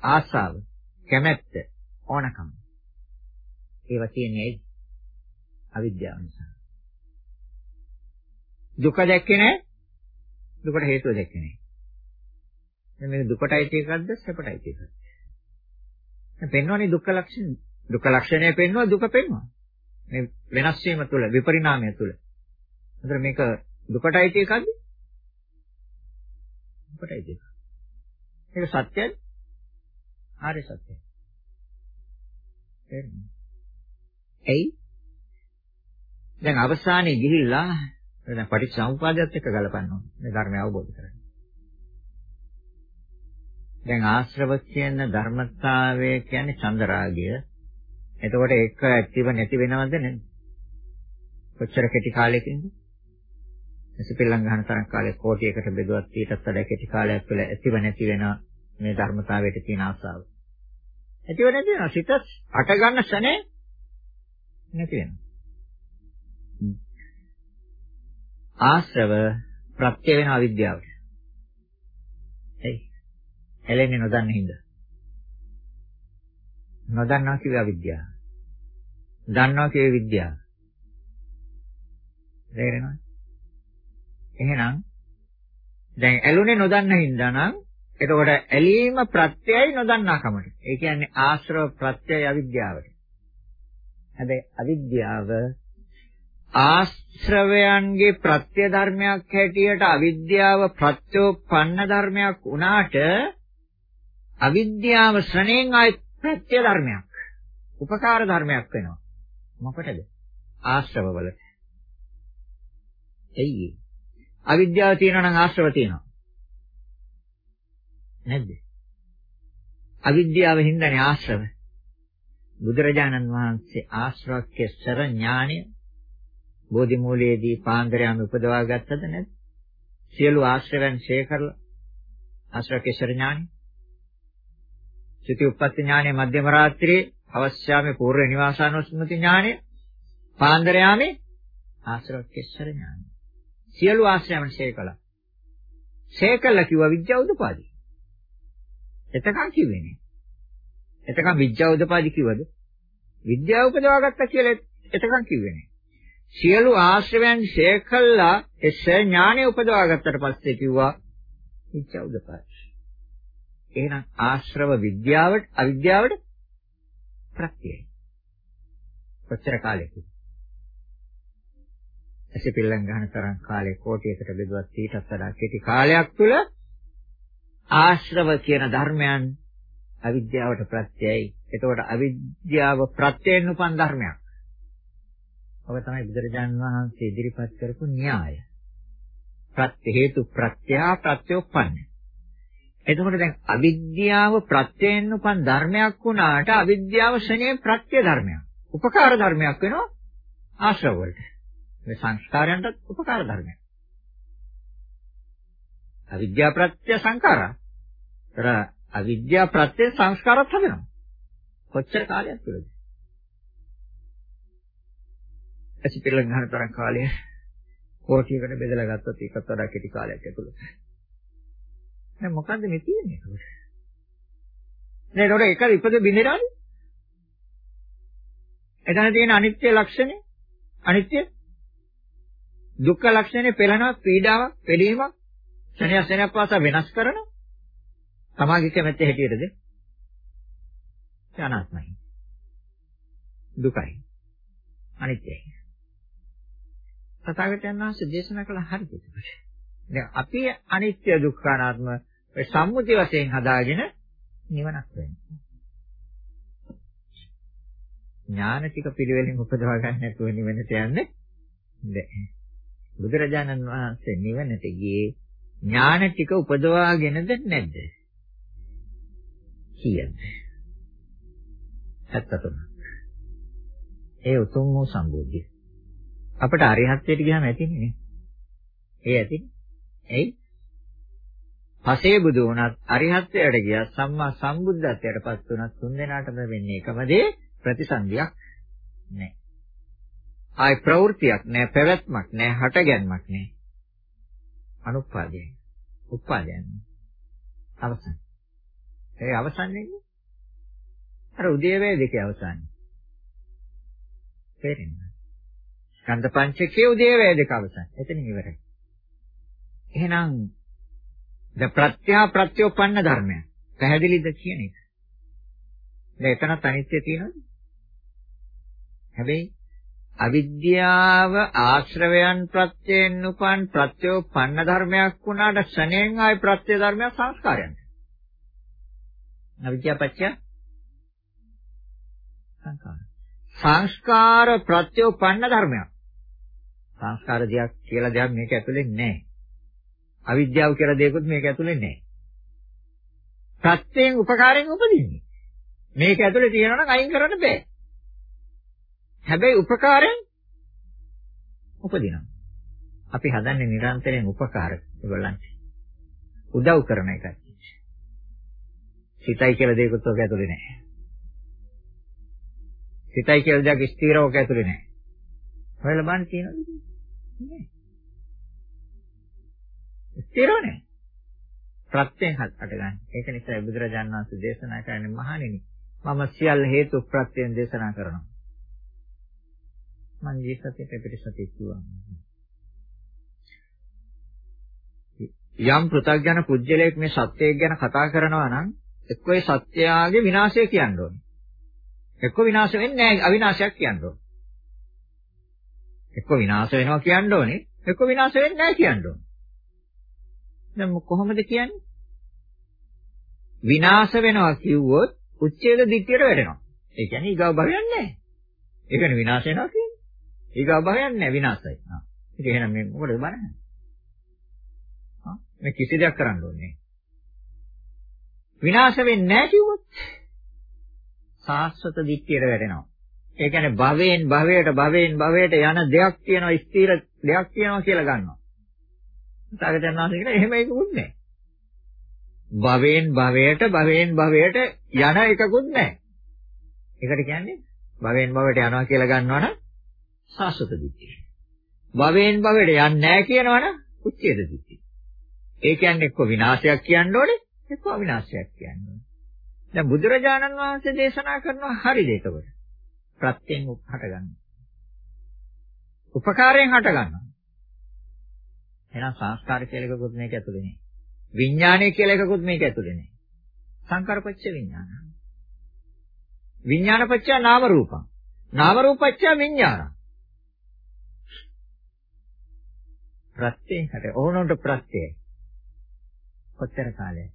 ආසාව, කැමැත්ත, ඕනකම. ඒවා තියෙන්නේ ඇයි? අවිද්‍යාව නිසා. දුක දැක්කේ නැහැ. දුකට හේතුව දැක්කේ නැහැ. දැන් මේක දුකටයි තියෙකක්ද සැපටයි තියෙකක්ද? දැන් පෙන්වන්නේ දුක්ඛ ලක්ෂණ. දුක්ඛ ලක්ෂණය පෙන්වනවා දුක පෙන්වනවා. මේ වෙනස් වීම තුළ විපරිණාමය තුළ. එතන මේක දුකටයි තියෙකක්ද? දුකටයි තියෙකක්. ඒක සත්‍යද? ආර්ය සත්‍යයි. එන්නේ. ඇයි? දැන් අවසානයේ ගිහිල්ලා දැන් පටිච්චසමුපාදයට එක්ක ගලපන්න ඕනේ. මේ ධර්මය අවබෝධ කරගන්න. දැන් ආශ්‍රව කියන ධර්මතාවය කියන්නේ චන්දරාගය. එතකොට ඒක ඇක්ටිව නැති වෙනවද නැද්ද? කොච්චර කෙටි කාලයකින්ද? සිපිල්ලම් ගන්න තරම් කාලයක් කෝටියකට බෙදුවත් ඊටත් වඩා කෙටි කාලයක් තුළ ඇතිව නැති වෙන මේ ධර්මතාවයට තියෙන ආසාව. ඇතිව නැති වෙනවා. සිත අට ගන්න ශනේ නැති වෙනවා. ආශ්‍රව ප්‍රත්‍ය වෙන අවිද්‍යාවට. එයි. එළෙන්නේ නොදන්න හින්දා. නොදන්නවා කිව්වේ අවිද්‍යාව. දන්නවා කිව්වේ විද්‍යාව. තේරෙනවද? එහෙනම් දැන් ඇලුනේ නොදන්න හින්දා නම් එතකොට ඇලීම ප්‍රත්‍යයයි නොදන්නාකමට. ඒ කියන්නේ ආශ්‍රව ප්‍රත්‍යය අවිද්‍යාවට. හැබැයි අවිද්‍යාව ආශ්‍රවයන්ගේ ප්‍රත්‍ය ධර්මයක් හැටියට අවිද්‍යාව ප්‍රත්‍යෝපන්න ධර්මයක් වුණාට අවිද්‍යාව ශ්‍රණයෙන් ආයි ප්‍රත්‍ය ධර්මයක් උපකාර ධර්මයක් වෙනවා මොකටද ආශ්‍රවවලට එයි අවිද්‍යාව තියෙනවා නම් ආශ්‍රව තියෙනවා නැද්ද අවිද්‍යාව හින්දානේ ආශ්‍රව බුදුරජාණන් වහන්සේ ආශ්‍රවක්කේසර ඥාණය බෝධි මූලයේදී පාන්දරයම උපදවා ගත්තද නැද්ද? සියලු ආශ්‍රවයන් ඡේ කරලා ආශ්‍රවකේශර ඥානෙ. චුති උප්පත්ති ඥානෙ මධ්‍යම රාත්‍රියේ අවශ්‍යාමේ పూర్ව නිවාසානුස්මෘති ඥානෙ පාන්දරයාමේ ආශ්‍රවකේශර ඥානෙ. සියලු ආශ්‍රයන් ඡේ කළා. ඡේ කළා කිව්වා විද්‍යාව උදපාදි. එතකන් කිව්වේ නේ. එතකන් විද්‍යාව උදපාදි කිව්වද? විද්‍යාව උපදවා ගත්තා කියලා එතකන් කිව්වේ නේ. සියලු ආශ්‍රවයන් ෂේ කළා එස ඥානෙ උපදවා ගත්තට පස්සේ කිව්වා ඉච්ඡා උදපාද. එහෙනම් ආශ්‍රව විද්‍යාවට අවිද්‍යාවට ප්‍රත්‍යයයි. කොච්චර කාලෙක? ඇසි පිල්ලම් ගන්න තරම් කාලේ කෝටියකට බෙදුවත් ඊටත් වඩා කෙටි කාලයක් තුල ආශ්‍රව කියන ධර්මයන් අවිද්‍යාවට ප්‍රත්‍යයයි. එතකොට අවිද්‍යාව ප්‍රත්‍යයෙන් උපන් ධර්මයක්. ඔබ තමයි බුදුරජාන් වහන්සේ ඉදිරිපත් කරපු න්‍යාය. ප්‍රත්‍ය හේතු ප්‍රත්‍යා ප්‍රත්‍යෝපන්න. එතකොට දැන් අවිද්‍යාව ප්‍රත්‍යයෙන් උපන් ධර්මයක් වුණාට අවිද්‍යාව ශනේ ප්‍රත්‍ය ධර්මයක්. උපකාර ධර්මයක් වෙනවා ආශ්‍රව වලට. මේ සංස්කාරයන්ට උපකාර ධර්මයක්. අවිද්‍යා ප්‍රත්‍ය සංඛාරා. ඒතර අවිද්‍යා ප්‍රත්‍ය සංස්කාරات හදනවා. කොච්චර කාලයක් තුළද? ඇසි පිළිලන් ගන්න තරම් කාලය කෝටියකට බෙදලා ගත්තොත් ඒකත් වඩා කෙටි කාලයක් ඇතුළත. දැන් මොකද්ද මේ තියෙන්නේ ඒක? නේද උඩ එක ඉපද බින්දරානේ? එතන තියෙන අනිත්‍ය ලක්ෂණය අනිත්‍ය දුක්ඛ ලක්ෂණය පෙළනවා පීඩාවක් පෙළීමක් ශනිය ශනියක් පාසා වෙනස් කරන තමාගේ කැමැත්ත හැටියටද අනාත්මයි දුකයි අනිත්‍යයි තථාගතයන් වහන්සේ දේශනා කළ හරියට. දැන් අපි අනිත්‍ය දුක්ඛ අනාත්ම සම්මුති වශයෙන් හදාගෙන නිවනක් වෙන්නේ. ඥාන ටික පිළිවෙලින් උපදවා ගන්න නැතුව නිවනට යන්නේ බැහැ. බුදුරජාණන් වහන්සේ නිවනට ගියේ ඥාන ටික උපදවාගෙනද නැද්ද? කියන්නේ. 73. ඒ උතුම් වූ සම්බුද්ධිය. අපිට අරිහත්ත්වයට ගියාම ඇතිනේ නේ. ඒ ඇතිනේ. එයි. පසේ බුදු වුණත් අරිහත්ත්වයට ගියා සම්මා සම්බුද්ධත්වයට පත් වුණත් තුන් දෙනාටම වෙන්නේ එකම දේ ප්‍රතිසන්දියක් නැහැ. ආයි ප්‍රවෘතියක් නැහැ, පැවැත්මක් නැහැ, හටගැන්මක් නැහැ. අනුපාදයයි. උපාදයන්. අවසන්. ඒ අවසන් වෙන්නේ අර උදේවැය දෙකේ අවසානයේ. තේරෙනවද? ස්කන්ධ පංචකයේ උදේවැය දෙක අවසන්. එතනින් ඉවරයි. එහෙනම් ද ප්‍රත්‍යා ප්‍රත්‍යෝපන්න ධර්මය. පැහැදිලිද කියන එක? දැන් එතනත් අනිත්‍ය තියෙනවද? හැබැයි අවිද්‍යාව ආශ්‍රවයන් ප්‍රත්‍යයෙන් උපන් ප්‍රත්‍යෝපන්න ධර්මයක් වුණාට ශණයෙන් ආයි ප්‍රත්‍ය ධර්මයක් සංස්කාරයන්ට. අවිද්‍යාව පත්‍ය සංස්කාර. සංස්කාර ප්‍රත්‍යෝපන්න ධර්මයක්. සංස්කාර දෙයක් කියලා දෙයක් මේක ඇතුලේ නැහැ. අවිද්‍යාව කියලා දෙයක්වත් මේක ඇතුලේ නැහැ. ප්‍රත්‍යයෙන් උපකාරයෙන් උපදින්නේ. මේක ඇතුලේ තියෙනවා නම් අයින් කරන්න බෑ. හැබැයි උපකාරයෙන් උපදිනවා. අපි හදන්නේ නිරන්තරයෙන් උපකාර ඒගොල්ලන්ට. උදව් කරන එකයි. සිතයි කියලා දෙයක්වත් ඔක ඇතුලේ නැහැ. සිතයි කියලා දෙයක් ස්ථිරව ඔක ඇතුලේ නැහැ. හොයලා බලන්න තියෙනවද? නෑ. ස්ථිරව නැහැ. ප්‍රත්‍යයෙන් හටගන්නේ. ඒක නිසා බුදුරජාණන් වහන්සේ දේශනා කරන්නේ මහණෙනි මම සියල්ල හේතු ප්‍රත්‍යයෙන් දේශනා කරනවා. මං ජීවිතේ පිටිසතේ කිව්වා. යම් පෘථග්ජන පුජ්‍යලයක් මේ සත්‍යයක් ගැන කතා කරනවා නම් එක්ක ඒ සත්‍යයාගේ විනාශය කියන්න ඕනේ. එක්ක විනාශ වෙන්නේ නැහැ අවිනාශයක් කියන්න ඕනේ. එක්ක විනාශ වෙනවා කියන්න ඕනේ. එක්ක විනාශ වෙන්නේ නැහැ කියන්න ඕනේ. දැන් කොහොමද කියන්නේ? විනාශ වෙනවා කිව්වොත් උච්ඡේද දික්කයට වැටෙනවා. ඒ කියන්නේ ඊගව භවයක් නැහැ. ඒ කියන්නේ විනාශ වෙනවා කියන්නේ. ඊගව භවයක් නැහැ විනාශයි. හා. ඒක එහෙනම් මේ මොකටද බලන්නේ? හා මේ කිසි දෙයක් කරන්න ඕනේ නැහැ. විනාශ වෙන්නේ නැහැ කිව්වොත් සාස්වත දික්කයට වැටෙනවා. ඒ කියන්නේ භවයෙන් භවයට භවයෙන් භවයට යන දෙයක් තියෙනවා ස්ථිර දෙයක් තියෙනවා කියලා ගන්නවා. සාගතනාස කියන එහෙම එකකුත් නැහැ. භවයෙන් භවයට භවයෙන් භවයට යන එකකුත් නැහැ. ඒකට කියන්නේ භවයෙන් භවයට යනවා කියලා ගන්නවනම් සාස්වත දිට්ඨිය. භවයෙන් භවයට යන්නේ නැහැ කියනවනම් උච්ඡේද දිට්ඨිය. ඒ කියන්නේ එක්ක විනාශයක් කියන්න ඕනේ එක්ක අවිනාශයක් කියන්න ඕනේ. දැන් බුදුරජාණන් වහන්සේ දේශනා කරනවා හරිද ඒකවල? ප්‍රත්‍යයෙන් හට ගන්නවා. උපකාරයෙන් හට ගන්නවා. එහෙනම් සංස්කාර කියලා එකකුත් මේක ඇතුලේ නෑ. විඥානය කියලා එකකුත් මේක ඇතුලේ නෑ. සංකාරපච්ච විඥාන. විඥානපච්ච නාම රූපං. නාම රූපච්ච විඥාන. ප්‍රත්‍යයෙන් හට ඕනොන්ට ප්‍රත්‍යය. කොච්චර කාලයක්?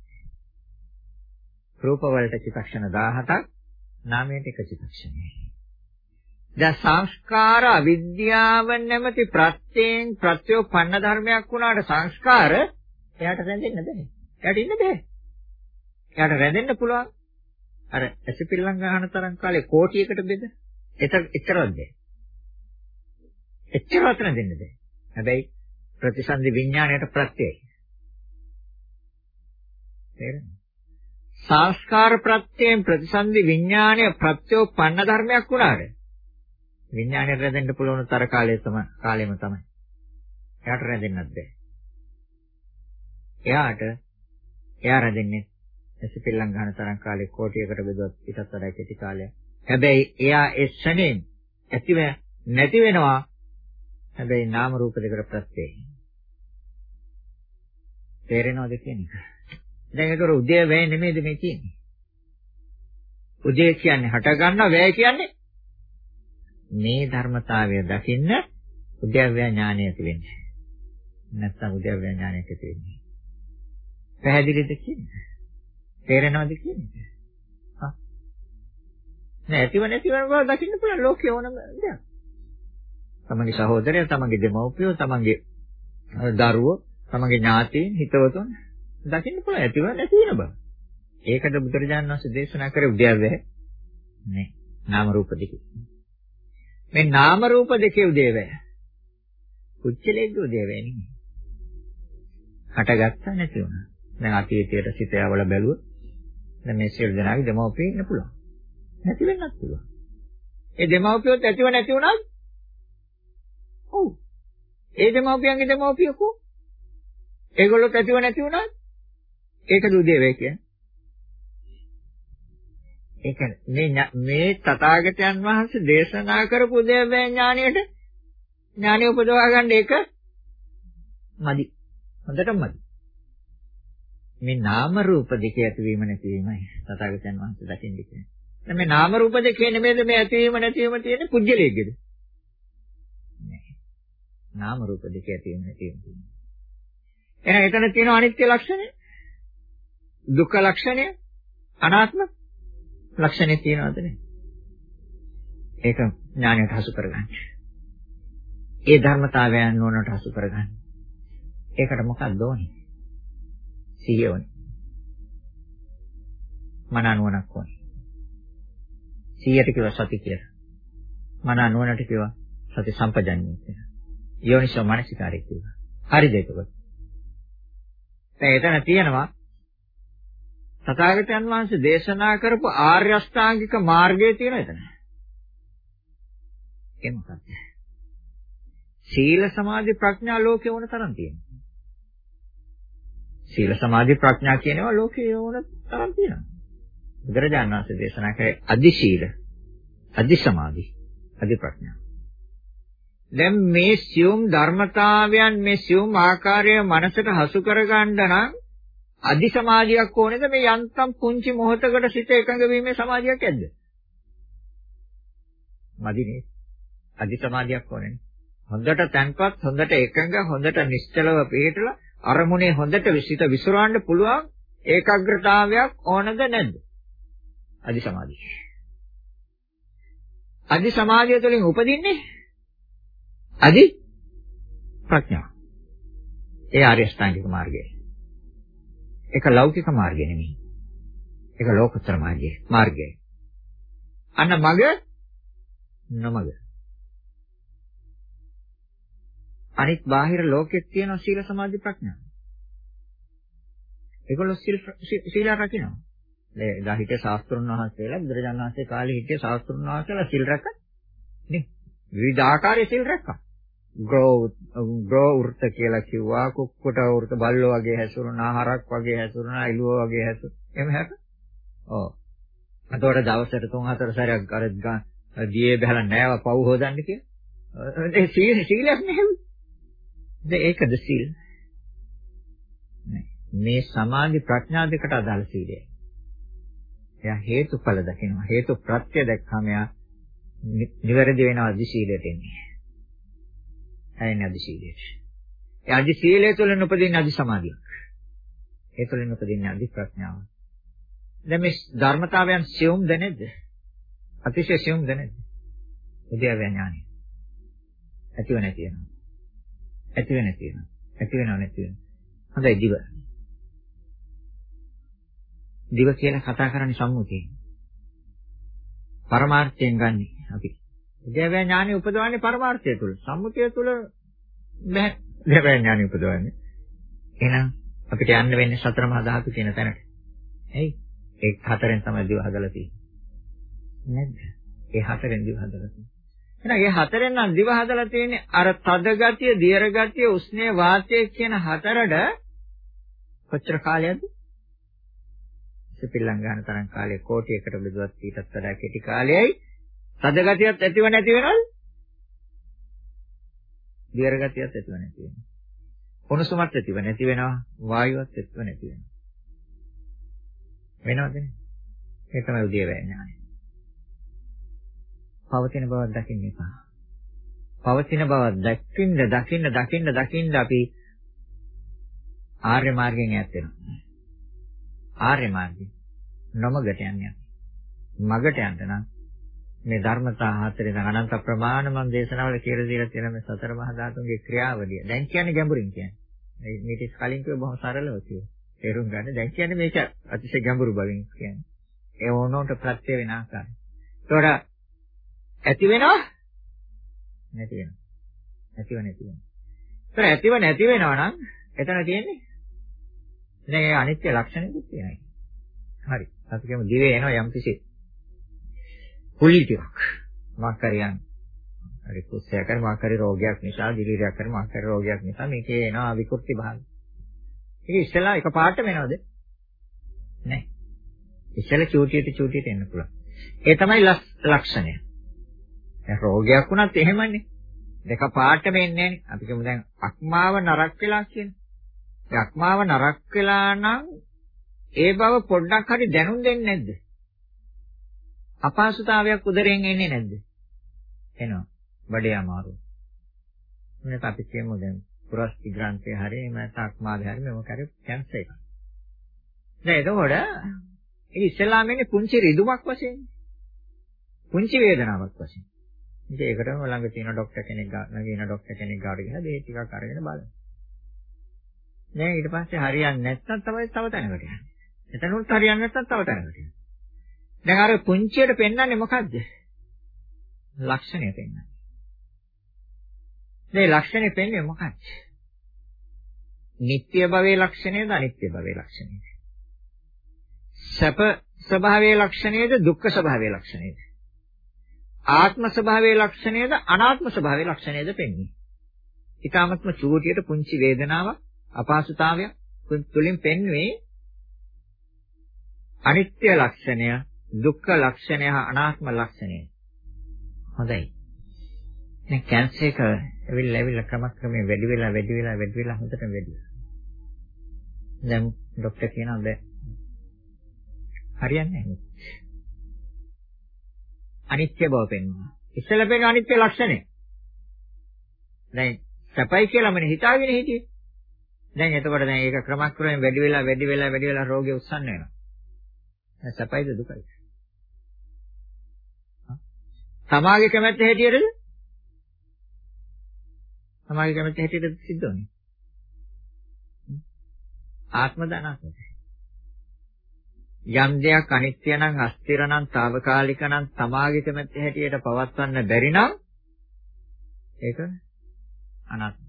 රූප වලට චිත්තක්ෂණ 17ක් නාමයට එක චිත්තක්ෂණයයි. දැන් සංස්කාර අවිද්‍යාව නැමැති ප්‍රත්‍යයෙන් ප්‍රත්‍යෝපන්න ධර්මයක් වුණාට සංස්කාර එයාට රැඳෙන්න බෑ. එයාට ඉන්න බෑ. එයාට රැඳෙන්න පුළුවන්. අර ඇසිපිල්ලම් ගන්න තරම් කාලේ කෝටියකට බෙද. එතරවත් බෑ. එච්චරවත් රැඳෙන්න බෑ. හැබැයි ප්‍රතිසන්දි විඥාණයට ප්‍රත්‍යයයි. තේරෙනවද? සංස්කාර ප්‍රත්‍යයෙන් ප්‍රතිසන්දි විඥාණය ප්‍රත්‍යෝපන්න ධර්මයක් වුණාට විඥාණය රැඳෙන්න පුළුවන් තර කාලය තමයි කාලෙම තමයි. එයාට රැඳෙන්නත් බෑ. එයාට එයා රැඳෙන්නේ ඇසිපිල්ලම් ගන්න තරම් කාලේ කෝටියකට බෙදුවත් ඊටත් වඩා කෙටි කාලයක්. හැබැයි එයා ඒ ශ්‍රණයෙන් ඇතිව නැති වෙනවා. හැබැයි නාම රූප දෙකට ප්‍රත්‍යයයි. තේරෙනවද කියන එක? දැන් ඒතර උදේ වැය නෙමෙයිද මේ කියන්නේ? උදේ කියන්නේ හට ගන්නවා වැය කියන්නේ මේ ධර්මතාවය දකින්න උද්‍යව්‍ය ඥානය ඇති වෙන්නේ. නැත්නම් උද්‍යව්‍ය ඥානය ඇති වෙන්නේ. පැහැදිලිද කියන්නේ? තේරෙනවද කියන්නේ? හා නෑ ඇතිව නැතිව බව දකින්න පුළුවන් ලෝකේ ඕනම දෙයක්. තමන්ගේ සහෝදරය, තමන්ගේ දෙමව්පියෝ, තමන්ගේ දරුවෝ, තමන්ගේ ඥාතීන්, හිතවතුන් දකින්න පුළුවන් ඇතිව නැති වෙන බව. ඒකද බුදුරජාණන් වහන්සේ දේශනා කරේ උද්‍යව්‍ය නේ. නාම රූප දෙකේ. මේ නාම රූප දෙකේ උදේවැය. කුච්චලෙද්ද උදේවැය නෙමෙයි. හටගත්තා නැති වුණා. දැන් අතීතයට සිත යවල බැලුවොත් දැන් මේ සියලු දෙනාගේ දෙමව්පිය ඉන්න පුළුවන්. නැති වෙන්නත් පුළුවන්. ඒ දෙමව්පියොත් ඇතිව නැති වුණාද? ඔව්. ඒ දෙමව්පියන්ගේ දෙමව්පියකෝ ඒගොල්ලොත් ඇතිව නැති වුණාද? ඒකද උදේවැය කියන්නේ. ඒ කියන්නේ මේ මේ තථාගතයන් වහන්සේ දේශනා කරපු උදේවැය ඥාණයට ඥාණය උපදවා ගන්න එක මදි. හොඳටම මදි. මේ නාම රූප දෙක ඇතිවීම නැතිවීමයි තථාගතයන් වහන්සේ දකින්න කියන්නේ. දැන් මේ නාම රූප දෙකේ නෙමෙයිද මේ ඇතිවීම නැතිවීම තියෙන්නේ පුජ්‍යලයේද? නෑ. නාම රූප දෙක ඇතිවීම නැතිවීම තියෙන්නේ. එහෙනම් එතන තියෙන අනිත්‍ය ලක්ෂණය, දුක්ඛ ලක්ෂණය, අනාත්ම ලක්ෂණේ තියනවද නේ? ඒක ඥානයට හසු කරගන්න. ඒ ධර්මතාවයන් නොනට හසු කරගන්න. ඒකට මොකක්ද ඕනේ? සිහිය ඕනේ. මනනුවණක් ඕනේ. සිහියට කිව්ව සති කියලා. මනනුවණට කිව්ව සති සම්පජන්ණය කියලා. යෝනිසෝ මනසිකාරය කියලා. හරිද එතකොට? දැන් එතන තියෙනවා තථාගතයන් වහන්සේ දේශනා කරපු ආර්ය අෂ්ටාංගික මාර්ගය තියෙන එතන. ඒ මොකක්ද? සීල සමාධි ප්‍රඥා ලෝකේ වුණ තරම් තියෙනවා. සීල සමාධි ප්‍රඥා කියනවා ලෝකේ ඕන තරම් තියෙනවා. බුදුරජාණන් වහන්සේ දේශනා කරේ අදි සීල, අදි සමාධි, අදි ප්‍රඥා. දැන් මේ සියුම් ධර්මතාවයන් මේ සියුම් ආකාරය මනසට හසු කරගන්න නම් අදි සමාධියක් ඕනේද මේ යන්තම් පුංචි මොහොතකට සිත එකඟ වීමේ සමාධියක් ඇද්ද? මදිනේ. අදි සමාධියක් ඕනේ. හොඳට තැන්පත්, හොඳට එකඟ, හොඳට නිශ්චලව පිළිටලා අරමුණේ හොඳට විසිත විසුරවන්න පුළුවන් ඒකාග්‍රතාවයක් ඕනද නැද්ද? අදි සමාධිය. අදි සමාධිය තුළින් උපදින්නේ අදි ප්‍රඥා. ඒ ආර්ය ශ්‍රාන්තික මාර්ගය. ඒක ලෞකික මාර්ගය නෙමෙයි. ඒක ලෝකෝත්තර මාර්ගය. මාර්ගය. අන්න මග නමග. අනිත් බාහිර ලෝකෙත් තියෙන සීල සමාධි ප්‍රඥා. ඒගොල්ලෝ සීල සීල රකින්නවා. ඒ හිටිය ශාස්ත්‍රුන් වහන්සේලා බුදුරජාණන් වහන්සේ කාලේ හිටිය ශාස්ත්‍රුන් වහන්සේලා සීල් රැක්කා. නේ? විවිධ ආකාරයේ සීල් රැක්කා. ග්‍රෝ ග්‍රෝ වෘත කියලා කිව්වා. කුක්කුට වෘත බල්ලෝ වගේ හැසිරුණා හරක් වගේ හැසිරුණා ඉලුව වගේ හැසිරු එහෙම හැක? ඔව්. අතෝර දවසට 3-4 සැරයක් අර දියේ බහලා නෑව පව් හොදන්න කියලා. ඒ සීල සීලයක් නෙවෙයි දැන් ඒකද සීල්? මේ සමාධි ප්‍රඥා දෙකට අදාළ සීලය. එයා හේතුඵල දකිනවා. හේතු ප්‍රත්‍ය දැක්කම එයා නිවැරදි වෙනවා දි සීලයට එන්නේ? ඇයිනේ අදි සීලයට. ඒ අදි සීලය තුළින් උපදින අදි සමාධියක්. ඒ තුළින් උපදින අදි ප්‍රඥාව. දැන් මේ ධර්මතාවයන් සියුම්ද නැද්ද? අතිශය සියුම්ද නැද්ද? උද්‍යව ඥානය. ඇතිව නැති වෙනවා. ඇතිව නැති වෙනවා. ඇති වෙනව නැති වෙනවා. හොඳයි දිව. දිව කියලා කතා කරන්නේ සම්මුතියෙන්. පරමාර්ථයෙන් ගන්න අපි. දේවය ඥානෙ උපදවන්නේ පරමාර්ථය තුල. සම්මුතිය තුල බෑ දේවය ඥානෙ උපදවන්නේ. එහෙනම් අපිට යන්න වෙන්නේ සතර මහා ධාතු කියන තැනට. ඇයි? ඒ හතරෙන් තමයි දිව හදලා තියෙන්නේ. නේද? ඒ හතරෙන් දිව හදලා තියෙන්නේ. එහෙනම් ඒ හතරෙන් නම් දිව හදලා තියෙන්නේ අර තද ගතිය, දියර ගතිය, උස්නේ වාතය කියන හතරට කොච්චර කාලයක්ද? සිපිල්ලං ගන්න තරම් කාලය කෝටියකට බෙදුවත් ඊටත් වඩා කෙටි කාලයයි තද ගතියත් ඇතිව නැති වෙනවද? දියර ගතියත් ඇතිව නැති වෙනවා. උණුසුමත් ඇතිව නැති වෙනවා. වායුවත් ඇතිව නැති වෙනවා. වෙනවද? ඒ තමයි උදේවැය ඥානය. පවතින බවක් දකින්න එපා. පවතින බවක් දකින්න දකින්න දකින්න දකින්න අපි ආර්ය මාර්ගයෙන් ඈත් වෙනවා. ආර්ය මාර්ගය නොමගට යන්නේ. මගට යන්න නම් මේ ධර්මතා හතරේ දැන් අනන්ත ප්‍රමාණ මම දේශනාවල කියලා දීලා තියෙන මේ සතර මහා ධාතුන්ගේ ක්‍රියාවලිය. දැන් කියන්නේ ගැඹුරින් කියන්නේ. මේ ටික කලින් කිව්ව බොහොම සරලව කිව්වා. තේරුම් ගන්න. දැන් කියන්නේ මේක අතිශය ගැඹුරු බවින් කියන්නේ. ඒ ඕනෝට ප්‍රත්‍ය වෙන ආකාරය. ඒතකොට ඇති වෙනවා නැති වෙනවා. ඇතිව නැති වෙනවා. ඒතර ඇතිව නැති වෙනවා නම් එතන තියෙන්නේ දැන් ඒ අනිත්‍ය ලක්ෂණෙකුත් තියෙනවා. හරි. අපි කියමු දිවේ එනවා යම් කිසි කුලී ටිකක්. මොකක් හරි යන. හරි කුස්සයක් හරි මොකක් හරි රෝගයක් නිසා, දිලිරයක් හරි මොකක් හරි රෝගයක් නිසා මේකේ එනවා විකෘති භාග. ඒක ඉස්සෙල්ලා එකපාරට වෙනවද? නැහැ. ඉස්සෙල්ලා චූටියට චූටියට එන්න පුළුවන්. ඒ තමයි ලක්ෂණය. දැන් රෝගයක් වුණත් එහෙමනේ. දෙක පාටම එන්නේ නැහැ. අපි කියමු දැන් අක්මාව නරක් වෙලා කියන. ඒ අක්මාව නරක් වෙලා නම් ඒ බව පොඩ්ඩක් හරි දැනුම් දෙන්නේ නැද්ද? අපහසුතාවයක් උදරයෙන් එන්නේ නැද්ද? එනවා. බඩේ අමාරුව. මොනක අපි කියමු දැන් පුරස්ති ග්‍රන්ථය හරි එහෙම නැත්නම් අක්මාවේ හරි මොකක් හරි කැන්සර් එකක්. දැන් එතකොට ඒ ඉස්සෙල්ලාම එන්නේ පුංචි රිදුමක් වශයෙන්. පුංචි වේදනාවක් වශයෙන්. ඉතින් ඒකටම ළඟ තියෙන ડોක්ටර් කෙනෙක් ගාන ડોක්ටර් කෙනෙක් ගාවට ගිහලා බෙහෙත් ටිකක් අරගෙන බලන්න. දැන් ඊට පස්සේ හරියන්නේ නැත්නම් තමයි තව තැනකට යන්නේ. එතනුත් හරියන්නේ නැත්නම් තව තැනකට යන්නේ. දැන් අර පුංචියට පෙන්වන්නේ මොකද්ද? ලක්ෂණය පෙන්වන්නේ. මේ ලක්ෂණය පෙන්වන්නේ මොකක්ද? නিত্য භවයේ ලක්ෂණයද අනිත්‍ය භවයේ ලක්ෂණයද? සැප ස්වභාවයේ ලක්ෂණයද දුක්ඛ ස්වභාවයේ ලක්ෂණයද? ආත්ම ස්වභාවයේ ලක්ෂණයද අනාත්ම ස්වභාවයේ ලක්ෂණයද පෙන්වන්නේ. ඊටාත්ම චූටියට පුංචි වේදනාවක් අපහසුතාවයක් තුලින් පෙන්වේ අනිත්‍ය ලක්ෂණය, දුක්ඛ ලක්ෂණය, අනාත්ම ලක්ෂණය. හොඳයි. දැන් කැන්සර් එක ඇවිල්ලා ඇවිල්ලා ක්‍රමක්‍රමයෙන් වැඩි වෙලා වැඩි වෙලා වැඩි වෙලා හොඳටම වැඩි වෙනවා. දැන් ડોක්ටර් කියනවා දැන් හරියන්නේ නැහැ. අනිත්‍ය බව පෙන්වනවා. ඉස්සෙල්ලා පෙන්වන අනිත්‍ය ලක්ෂණය. දැන් සැපයි කියලා මම හිතාගෙන හිටියේ. දැන් එතකොට දැන් ඒක ක්‍රමක්‍රමයෙන් වැඩි වෙලා වැඩි වෙලා වැඩි වෙලා රෝගය උස්සන්න වෙනවා. දැන් සැපයිද දුකයිද? සමාගේ කැමැත්ත හැටියටද? සමාගේ කැමැත්ත හැටියටද සිද්ධ වෙන්නේ? ආත්ම දානසද? යම් දෙයක් අනිත්‍ය නම් අස්තිර නම් తాවකාලික නම් සමාගේ කැමැත්ත හැටියට පවත්වන්න බැරි නම් ඒක අනාත්ම.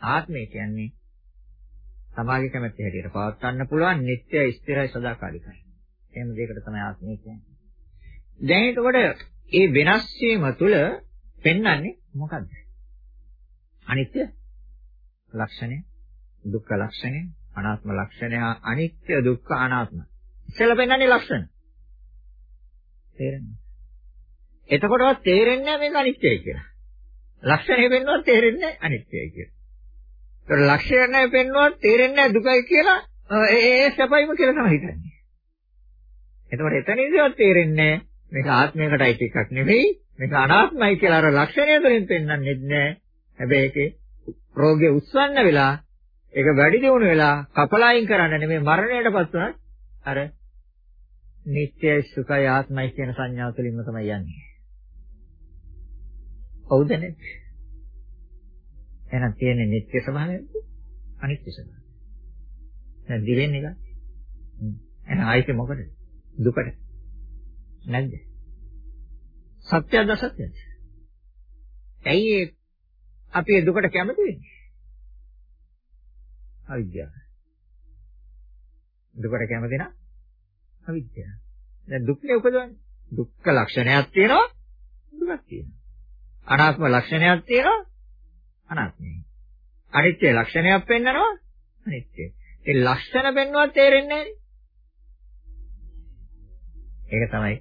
ආත්මය කියන්නේ සමාගේ කැමැත්ත හැටියට පවත්වන්න පුළුවන් නිට්ටය ස්ථිරයි සදාකාලිකයි. එහෙම දෙයකට තමයි ආත්මය කියන්නේ. දැන් එතකොට මේ වෙනස් වීම තුළ පෙන්වන්නේ මොකද්ද? අනිත්‍ය ලක්ෂණය, දුක්ඛ ලක්ෂණය, අනාත්ම ලක්ෂණය, අනිත්‍ය දුක්ඛ අනාත්ම. ඉස්සෙල්ලා පෙන්වන්නේ ලක්ෂණ. තේරෙනවද? එතකොටවත් තේරෙන්නේ නැහැ මේක අනිත්‍යයි කියලා. ලක්ෂණය පෙන්වුවත් තේරෙන්නේ නැහැ අනිත්‍යයි කියලා. ඒතර ලක්ෂණය පෙන්වුවත් තේරෙන්නේ නැහැ දුකයි කියලා ඒ ඒ සැපයිම කියලා තමයි හිතන්නේ. එතකොට එතනදීවත් තේරෙන්නේ මේක ආත්මයකට අයිති එකක් නෙවෙයි මේක අනාත්මයි කියලා අර ලක්ෂණය වලින් පෙන්වන්නේ නැහැ. හැබැයි ඒකේ රෝගේ උස්සන්න වෙලා ඒක වැඩි දියුණු වෙලා කපලයින් කරන්න නෙමෙයි මරණයටපත් වුණත් අර නිත්‍යයි සුඛයි ආත්මයි කියන සංඥාව තුළින්ම තමයි යන්නේ. හවුද නැද්ද? එහෙනම් තියෙන්නේ නිත්‍ය ස්වභාවයද? අනිත්‍ය ස්වභාවය. දැන් දිවෙන්නේ එක. එහෙනම් ආයිත් මොකටද? දුකට. නැද්ද? සත්‍යද අසත්‍යද? ඇයි අපි ඒ දුකට කැමති වෙන්නේ? අවිද්‍යාව. දුකට කැමති නම් අවිද්‍යාව. දැන් දුක්නේ උපදවන්නේ. දුක්ඛ ලක්ෂණයක් තියෙනවා දුකක් තියෙනවා. අනාත්ම ලක්ෂණයක් තියෙනවා අනාත්මයි. අනිත්‍ය ලක්ෂණයක් පෙන්නනවා අනිත්‍යයි. ඒ ලක්ෂණ පෙන්වුවා තේරෙන්නේ ඒක තමයි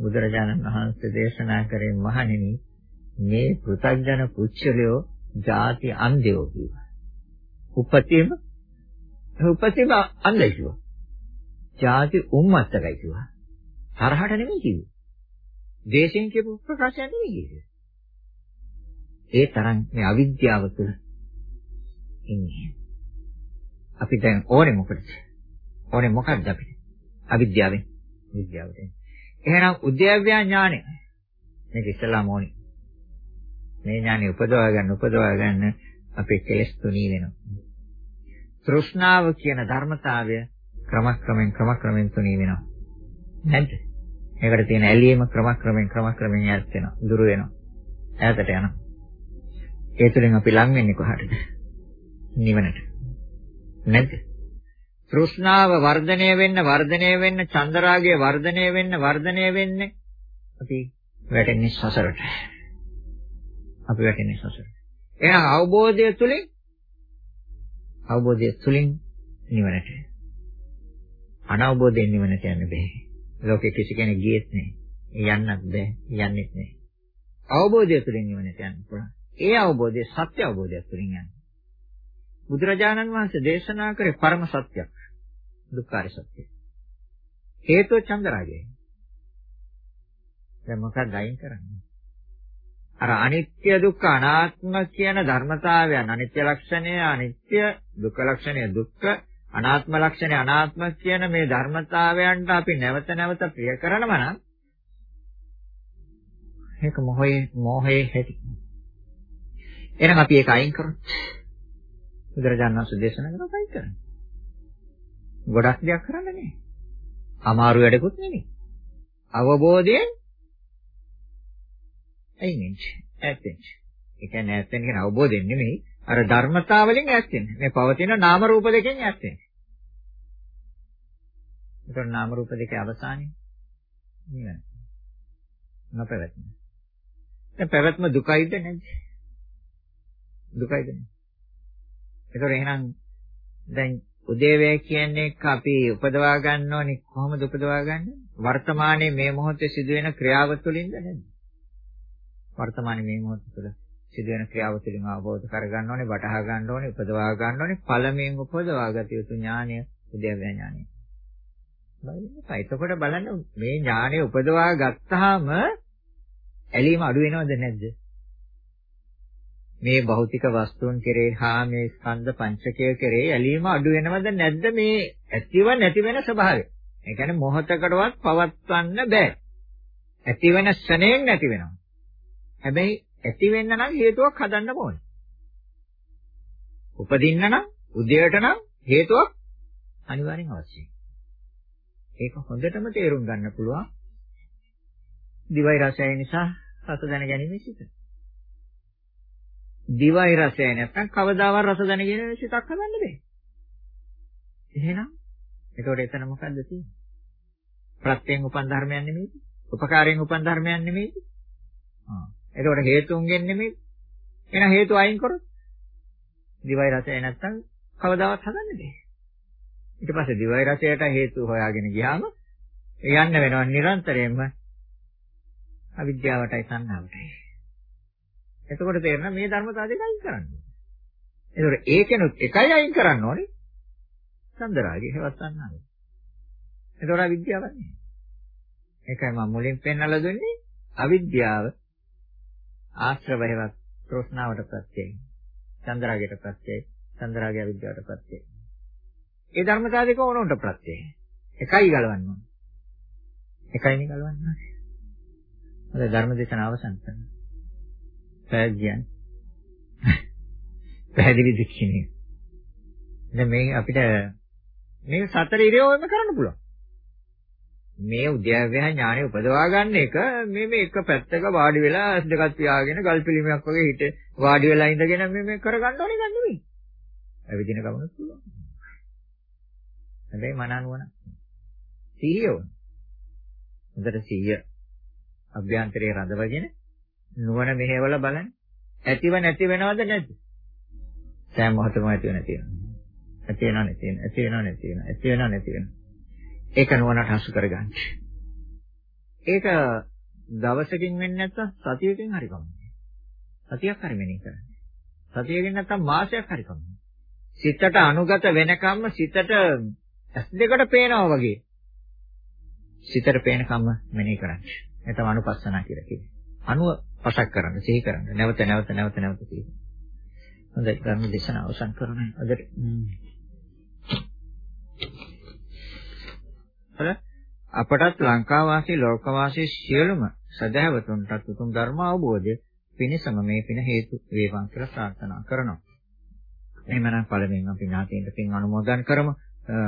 බුදුරජාණන් වහන්සේ දේශනා කරේ මහණෙනි මේ පෘථග්ජන පුච්චලයෝ ಜಾති අන්ධයෝ කියනවා. උපතිම උපතිම අන්ධයි කිව්වා. ಜಾති උම්මත්තකයි කිව්වා. තරහට නෙමෙයි කිව්වේ. දේශෙන් කියපු ප්‍රකාශය නෙමෙයි කිව්වේ. ඒ තරම් මේ අවිද්‍යාව තුළ ඉන්නේ. අපි දැන් ඕනේ මොකටද? ඕනේ මොකක්ද අපිට? අවිද්‍යාවෙන්. විද්‍යාවට. එහෙනම් උද්‍යව්‍ය ඥානය මේක ඉස්සලාම ඕනේ. මේ ඥානෙ උපදවා ගන්න උපදවා ගන්න අපේ කෙලෙස් තුනී වෙනවා. තෘෂ්ණාව කියන ධර්මතාවය ක්‍රමක්‍රමෙන් ක්‍රමක්‍රමෙන් තුනී වෙනවා. නැද්ද? ඒකට තියෙන ඇලීම ක්‍රමක්‍රමෙන් ක්‍රමක්‍රමෙන් ඈත් වෙනවා. දුර වෙනවා. ඈතට යනවා. ඒ තුලින් අපි ලං වෙන්නේ කොහටද? නිවනට. නැද්ද? තෘෂ්ණාව වර්ධනය වෙන්න වර්ධනය වෙන්න චන්දරාගය වර්ධනය වෙන්න වර්ධනය වෙන්නේ අපි වැටෙන්නේ සසරට. අපි වැටෙන්නේ සසරට. එහෙනම් අවබෝධය තුලින් අවබෝධය තුලින් නිවනට. අනවබෝධයෙන් නිවනට යන්න බෑ. ලෝකේ කිසි කෙනෙක් ගියෙත් නෑ. යන්නත් බෑ. යන්නෙත් නෑ. අවබෝධය තුලින් නිවනට යන්න පුළුවන්. ඒ අවබෝධය සත්‍ය අවබෝධයක් තුලින් යන්නේ. බුදුරජාණන් වහන්සේ දේශනා කරේ පරම සත්‍යයක්. දුක්ඛාර සත්‍යය. හේතුව චන්දරාගයයි. දැන් මොකක්ද අයින් කරන්නේ? අර අනිත්‍ය දුක්ඛ අනාත්ම කියන ධර්මතාවයන් අනිත්‍ය ලක්ෂණය අනිත්‍ය දුක්ඛ ලක්ෂණය දුක්ඛ අනාත්ම ලක්ෂණය අනාත්ම කියන මේ ධර්මතාවයන්ට අපි නැවත නැවත ප්‍රිය කරනවා නම් ඒක මොහේ මොහේ හැටි. එහෙනම් අපි ඒක අයින් කරමු. බුදුරජාණන් වහන්සේ දේශනා කරනවා අයින් කරන්න. ගොඩක් දෙයක් කරන්න නෑ. අමාරු වැඩකුත් නෙමෙයි. අවබෝධයෙන් එයින් ඇත්තෙන්. ඒ කියන්නේ ඇත්තෙන් කියන අවබෝධයෙන් නෙමෙයි අර ධර්මතාවලින් ඇත්තෙන්. මේ පවතින නාම රූප දෙකෙන් ඇත්තෙන්. ඒතර නාම රූප දෙකේ අවසානයේ නිවන. නොපැවැත්ම. දැන් පැවැත්ම දුකයිද නැද්ද? දුකයිද නැද්ද? ඒතර එහෙනම් දැන් උදේවැය කියන්නේ අපි උපදවා ගන්න ඕනේ කොහොමද උපදවා ගන්න? වර්තමානයේ මේ මොහොතේ සිදුවෙන ක්‍රියාව තුළින්ද නැද්ද? වර්තමානයේ මේ මොහොත තුළ සිදුවෙන ක්‍රියාව තුළින් අවබෝධ කරගන්න ඕනේ, වටහා ගන්න ඕනේ, උපදවා ගන්න ඕනේ. පළමුවෙන් උපදවා ගත යුතු ඥානය උදේවැය ඥානය. බලන්න. එතකොට බලන්න මේ ඥානය උපදවා ගත්තාම ඇලීම අඩු වෙනවද නැද්ද? මේ භෞතික වස්තුන් කෙරේ හා මේ ස්කන්ධ පංචකය කෙරේ ඇලීම අඩු වෙනවද නැද්ද මේ ඇතිව නැති වෙන ස්වභාවය. ඒ කියන්නේ මොහතකටවත් පවත්වන්න බෑ. ඇති වෙන ශරණයෙන් නැති වෙනවා. හැබැයි ඇති වෙන්න නම් හේතුවක් හදන්න ඕනේ. උපදින්න නම් උදේට නම් හේතුවක් අනිවාර්යෙන් අවශ්‍යයි. ඒක හොඳටම තේරුම් ගන්න පුළුවන්. දිවයි රසය නිසා රස දැන ගැනීම සිට. දිවයි රසය නැත්නම් කවදාවත් රස දැනගෙන සිතක් හදන්න බෑ. එහෙනම් එතකොට එතන මොකද්ද තියෙන්නේ? ප්‍රත්‍යයෙන් උපන් ධර්මයන් නෙමෙයිද? උපකාරයෙන් උපන් ධර්මයන් නෙමෙයිද? ආ. එතකොට හේතුන්ගෙන් නෙමෙයි. එහෙනම් හේතු අයින් කරොත් දිවයි රසය නැත්නම් කවදාවත් හදන්න බෑ. ඊට පස්සේ දිවයි රසයට හේතු හොයාගෙන ගියාම යන්න වෙනවා නිරන්තරයෙන්ම අවිද්‍යාවටයි සංහාවටයි. එතකොට තේරෙනවා මේ ධර්මතාව දෙක අයින් කරන්න ඕනේ. එතකොට ඒකෙනුත් එකයි අයින් කරන්න ඕනේ. චන්දරාගේ හේවත් සංහාව. එතකොට අවිද්‍යාවක් නේ. ඒකයි මම මුලින් පෙන්නලා දුන්නේ අවිද්‍යාව ආශ්‍රව හේවත් ප්‍රශ්නාවට ප්‍රත්‍යයයි. චන්දරාගයට ප්‍රත්‍යයයි. චන්දරාගය අවිද්‍යාවට ප්‍රත්‍යයයි. ඒ ධර්මතාව දෙක ඕනොන්ට ප්‍රත්‍යයයි. එකයි ගලවන්න ඕනේ. එකයිනේ ගලවන්න ඕනේ. අද ධර්ම දේශන අවසන් කරනවා. පැහැදිලියන්. පැහැදිලිද කියන්නේ. දැන් මේ අපිට මේ සතර ඉරියව්වෙම කරන්න පුළුවන්. මේ උද්‍යව්‍ය ඥානෙ උපදවා ගන්න එක මේ මේ එක පැත්තක වාඩි වෙලා ඇස් දෙකක් පියාගෙන ගල් පිළිමයක් වගේ හිට වාඩි වෙලා ඉඳගෙන මේ මේ කරගන්න ඕනේ ගන්න නෙවෙයි. ඇවිදින ගමනත් පුළුවන්. හැබැයි මන අනුවන සිහිය ඕන. හොඳට සිහිය අභ්‍යන්තරයේ රඳවගෙන නුවණ මෙහෙवला බලන්න. ඇතිව නැති වෙනවද නැද්ද? සෑම මොහොතම ඇති වෙන තියෙනවා. ඇති වෙනව නැති වෙනව. ඇති වෙනව නැති වෙනව. ඇති වෙනව නැති වෙනව. ඒක නුවණට හසු කරගන්න. ඒක දවසකින් වෙන්නේ නැත්නම් සතියකින් හරි කමන්නේ. සතියක් හරි මෙනෙහි කරන්න. සතියකින් නැත්නම් මාසයක් හරි කමන්නේ. සිතට අනුගත වෙනකම්ම සිතට ඇස් දෙකට පේනවා වගේ. සිතට පේනකම්ම මෙනෙහි කරන්න. ඒ තමයි අනුපස්සනා කියලා කියන්නේ. අනුව පසක් කරන්න, සිහි කරන්න. නැවත නැවත නැවත නැවත සිහි. හොඳයි ධර්ම දේශනාව අවසන් කරනවා. අදට අපටත් ලංකා වාසී ලෝක වාසී සියලුම සදහැවතුන්ටත් උතුම් ධර්ම අවබෝධය පිණිසම මේ පින හේතු වේවා කියලා ප්‍රාර්ථනා කරනවා. එහෙමනම් පළමුවෙන් අපි ඥාතීන්ට පින් අනුමෝදන් කරමු.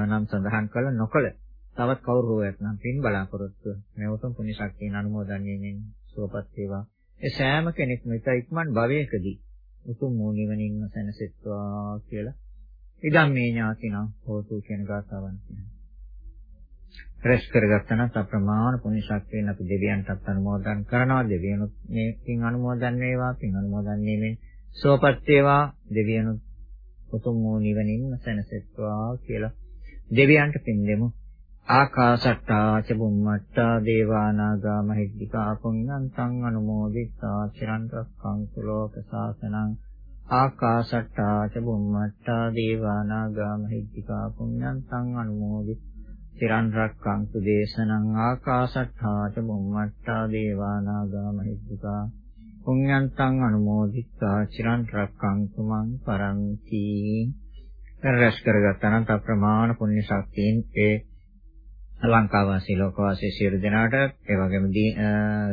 නම් සඳහන් කළ නොකළ තවත් කවුරු හෝ ඇතනම් පින් බලාපොරොත්තු මේ උතුම් පුණ්‍ය ශක්තියන් අනුමෝදන් වීමෙන් සුවපත් වේවා. ඒ සෑම කෙනෙක්ම ඊට ඉක්මන් භවයකදී උතුම් වූ නිවනින්ම සැනසෙත්වා කියලා ඉදම් මේ ඥාතිනම් හෝතු කියන ගාථාවන් කියනවා. රැස් කරගත්තා නම් අප්‍රමාණ පුණ්‍ය ශක්තියෙන් අපි දෙවියන්ටත් අනුමෝදන් කරනවා. දෙවියනුත් මේකින් අනුමෝදන් වේවා පින් අනුමෝදන් වීමෙන් සුවපත් වේවා. දෙවියනුත් උතුම් වූ නිවනින්ම සැනසෙත්වා කියලා දෙවියන්ට පින් දෙමු. ආකාශට්ටා ච බුම්මට්ටා දේවානාගා මහිද්దికා පුඤ්ඤන්තං අනුමෝදිතා චිරන් රක්ඛන්තු ලෝක සාසනං ආකාශට්ටා ච බුම්මට්ටා දේවානාගා මහිද්దికා පුඤ්ඤන්තං අනුමෝදිතා තිරන් රක්ඛන්තු දේශනං ආකාශට්ඨා ච බුම්මට්ඨා දේවානාගා මහිද්దికා පුඤ්ඤන්තං අනුමෝදිත්වා චිරන් රක්ඛන්තු මං පරන්ති. දැන් රැස් කරගත්තා නම් ප්‍රමාණ පුණ්‍ය ශක්තියෙන් ඒ ලංකා වාසී ලෝක වාසී සියලු දෙනාට ඒ වගේම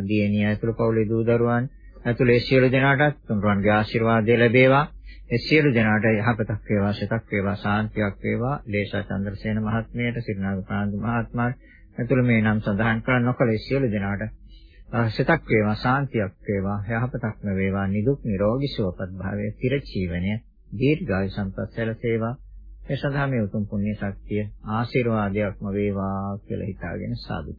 දියණිය ඇතුළු පවුලේ දූ දරුවන් ඇතුළු ඒ සියලු දෙනාට තුන්රුවන්ගේ ආශිර්වාදය ලැබේවා. ඒ සියලු දෙනාට යහපතක් වේවා සිතක් වේවා සාන්තියක් වේවා. ලේසා චන්ද්‍රසේන මහත්මයාට සිරනාග ප්‍රාන්දු මහත්මයාට ඇතුළු මේ නම් සඳහන් කර නොකල සියලු දෙනාට සිතක් වේවා සාන්තියක් වේවා යහපතක්ම වේවා නිදුක් නිරෝගී සුවපත් භාවයේ চিරජීවනය දීර්ඝායු සම්පත් සැලසේවා. ඒ සඳහා මේ උතුම් පුණ්‍ය ශක්තිය ආශිර්වාදයක්ම වේවා කියලා හිතාගෙන සාදු.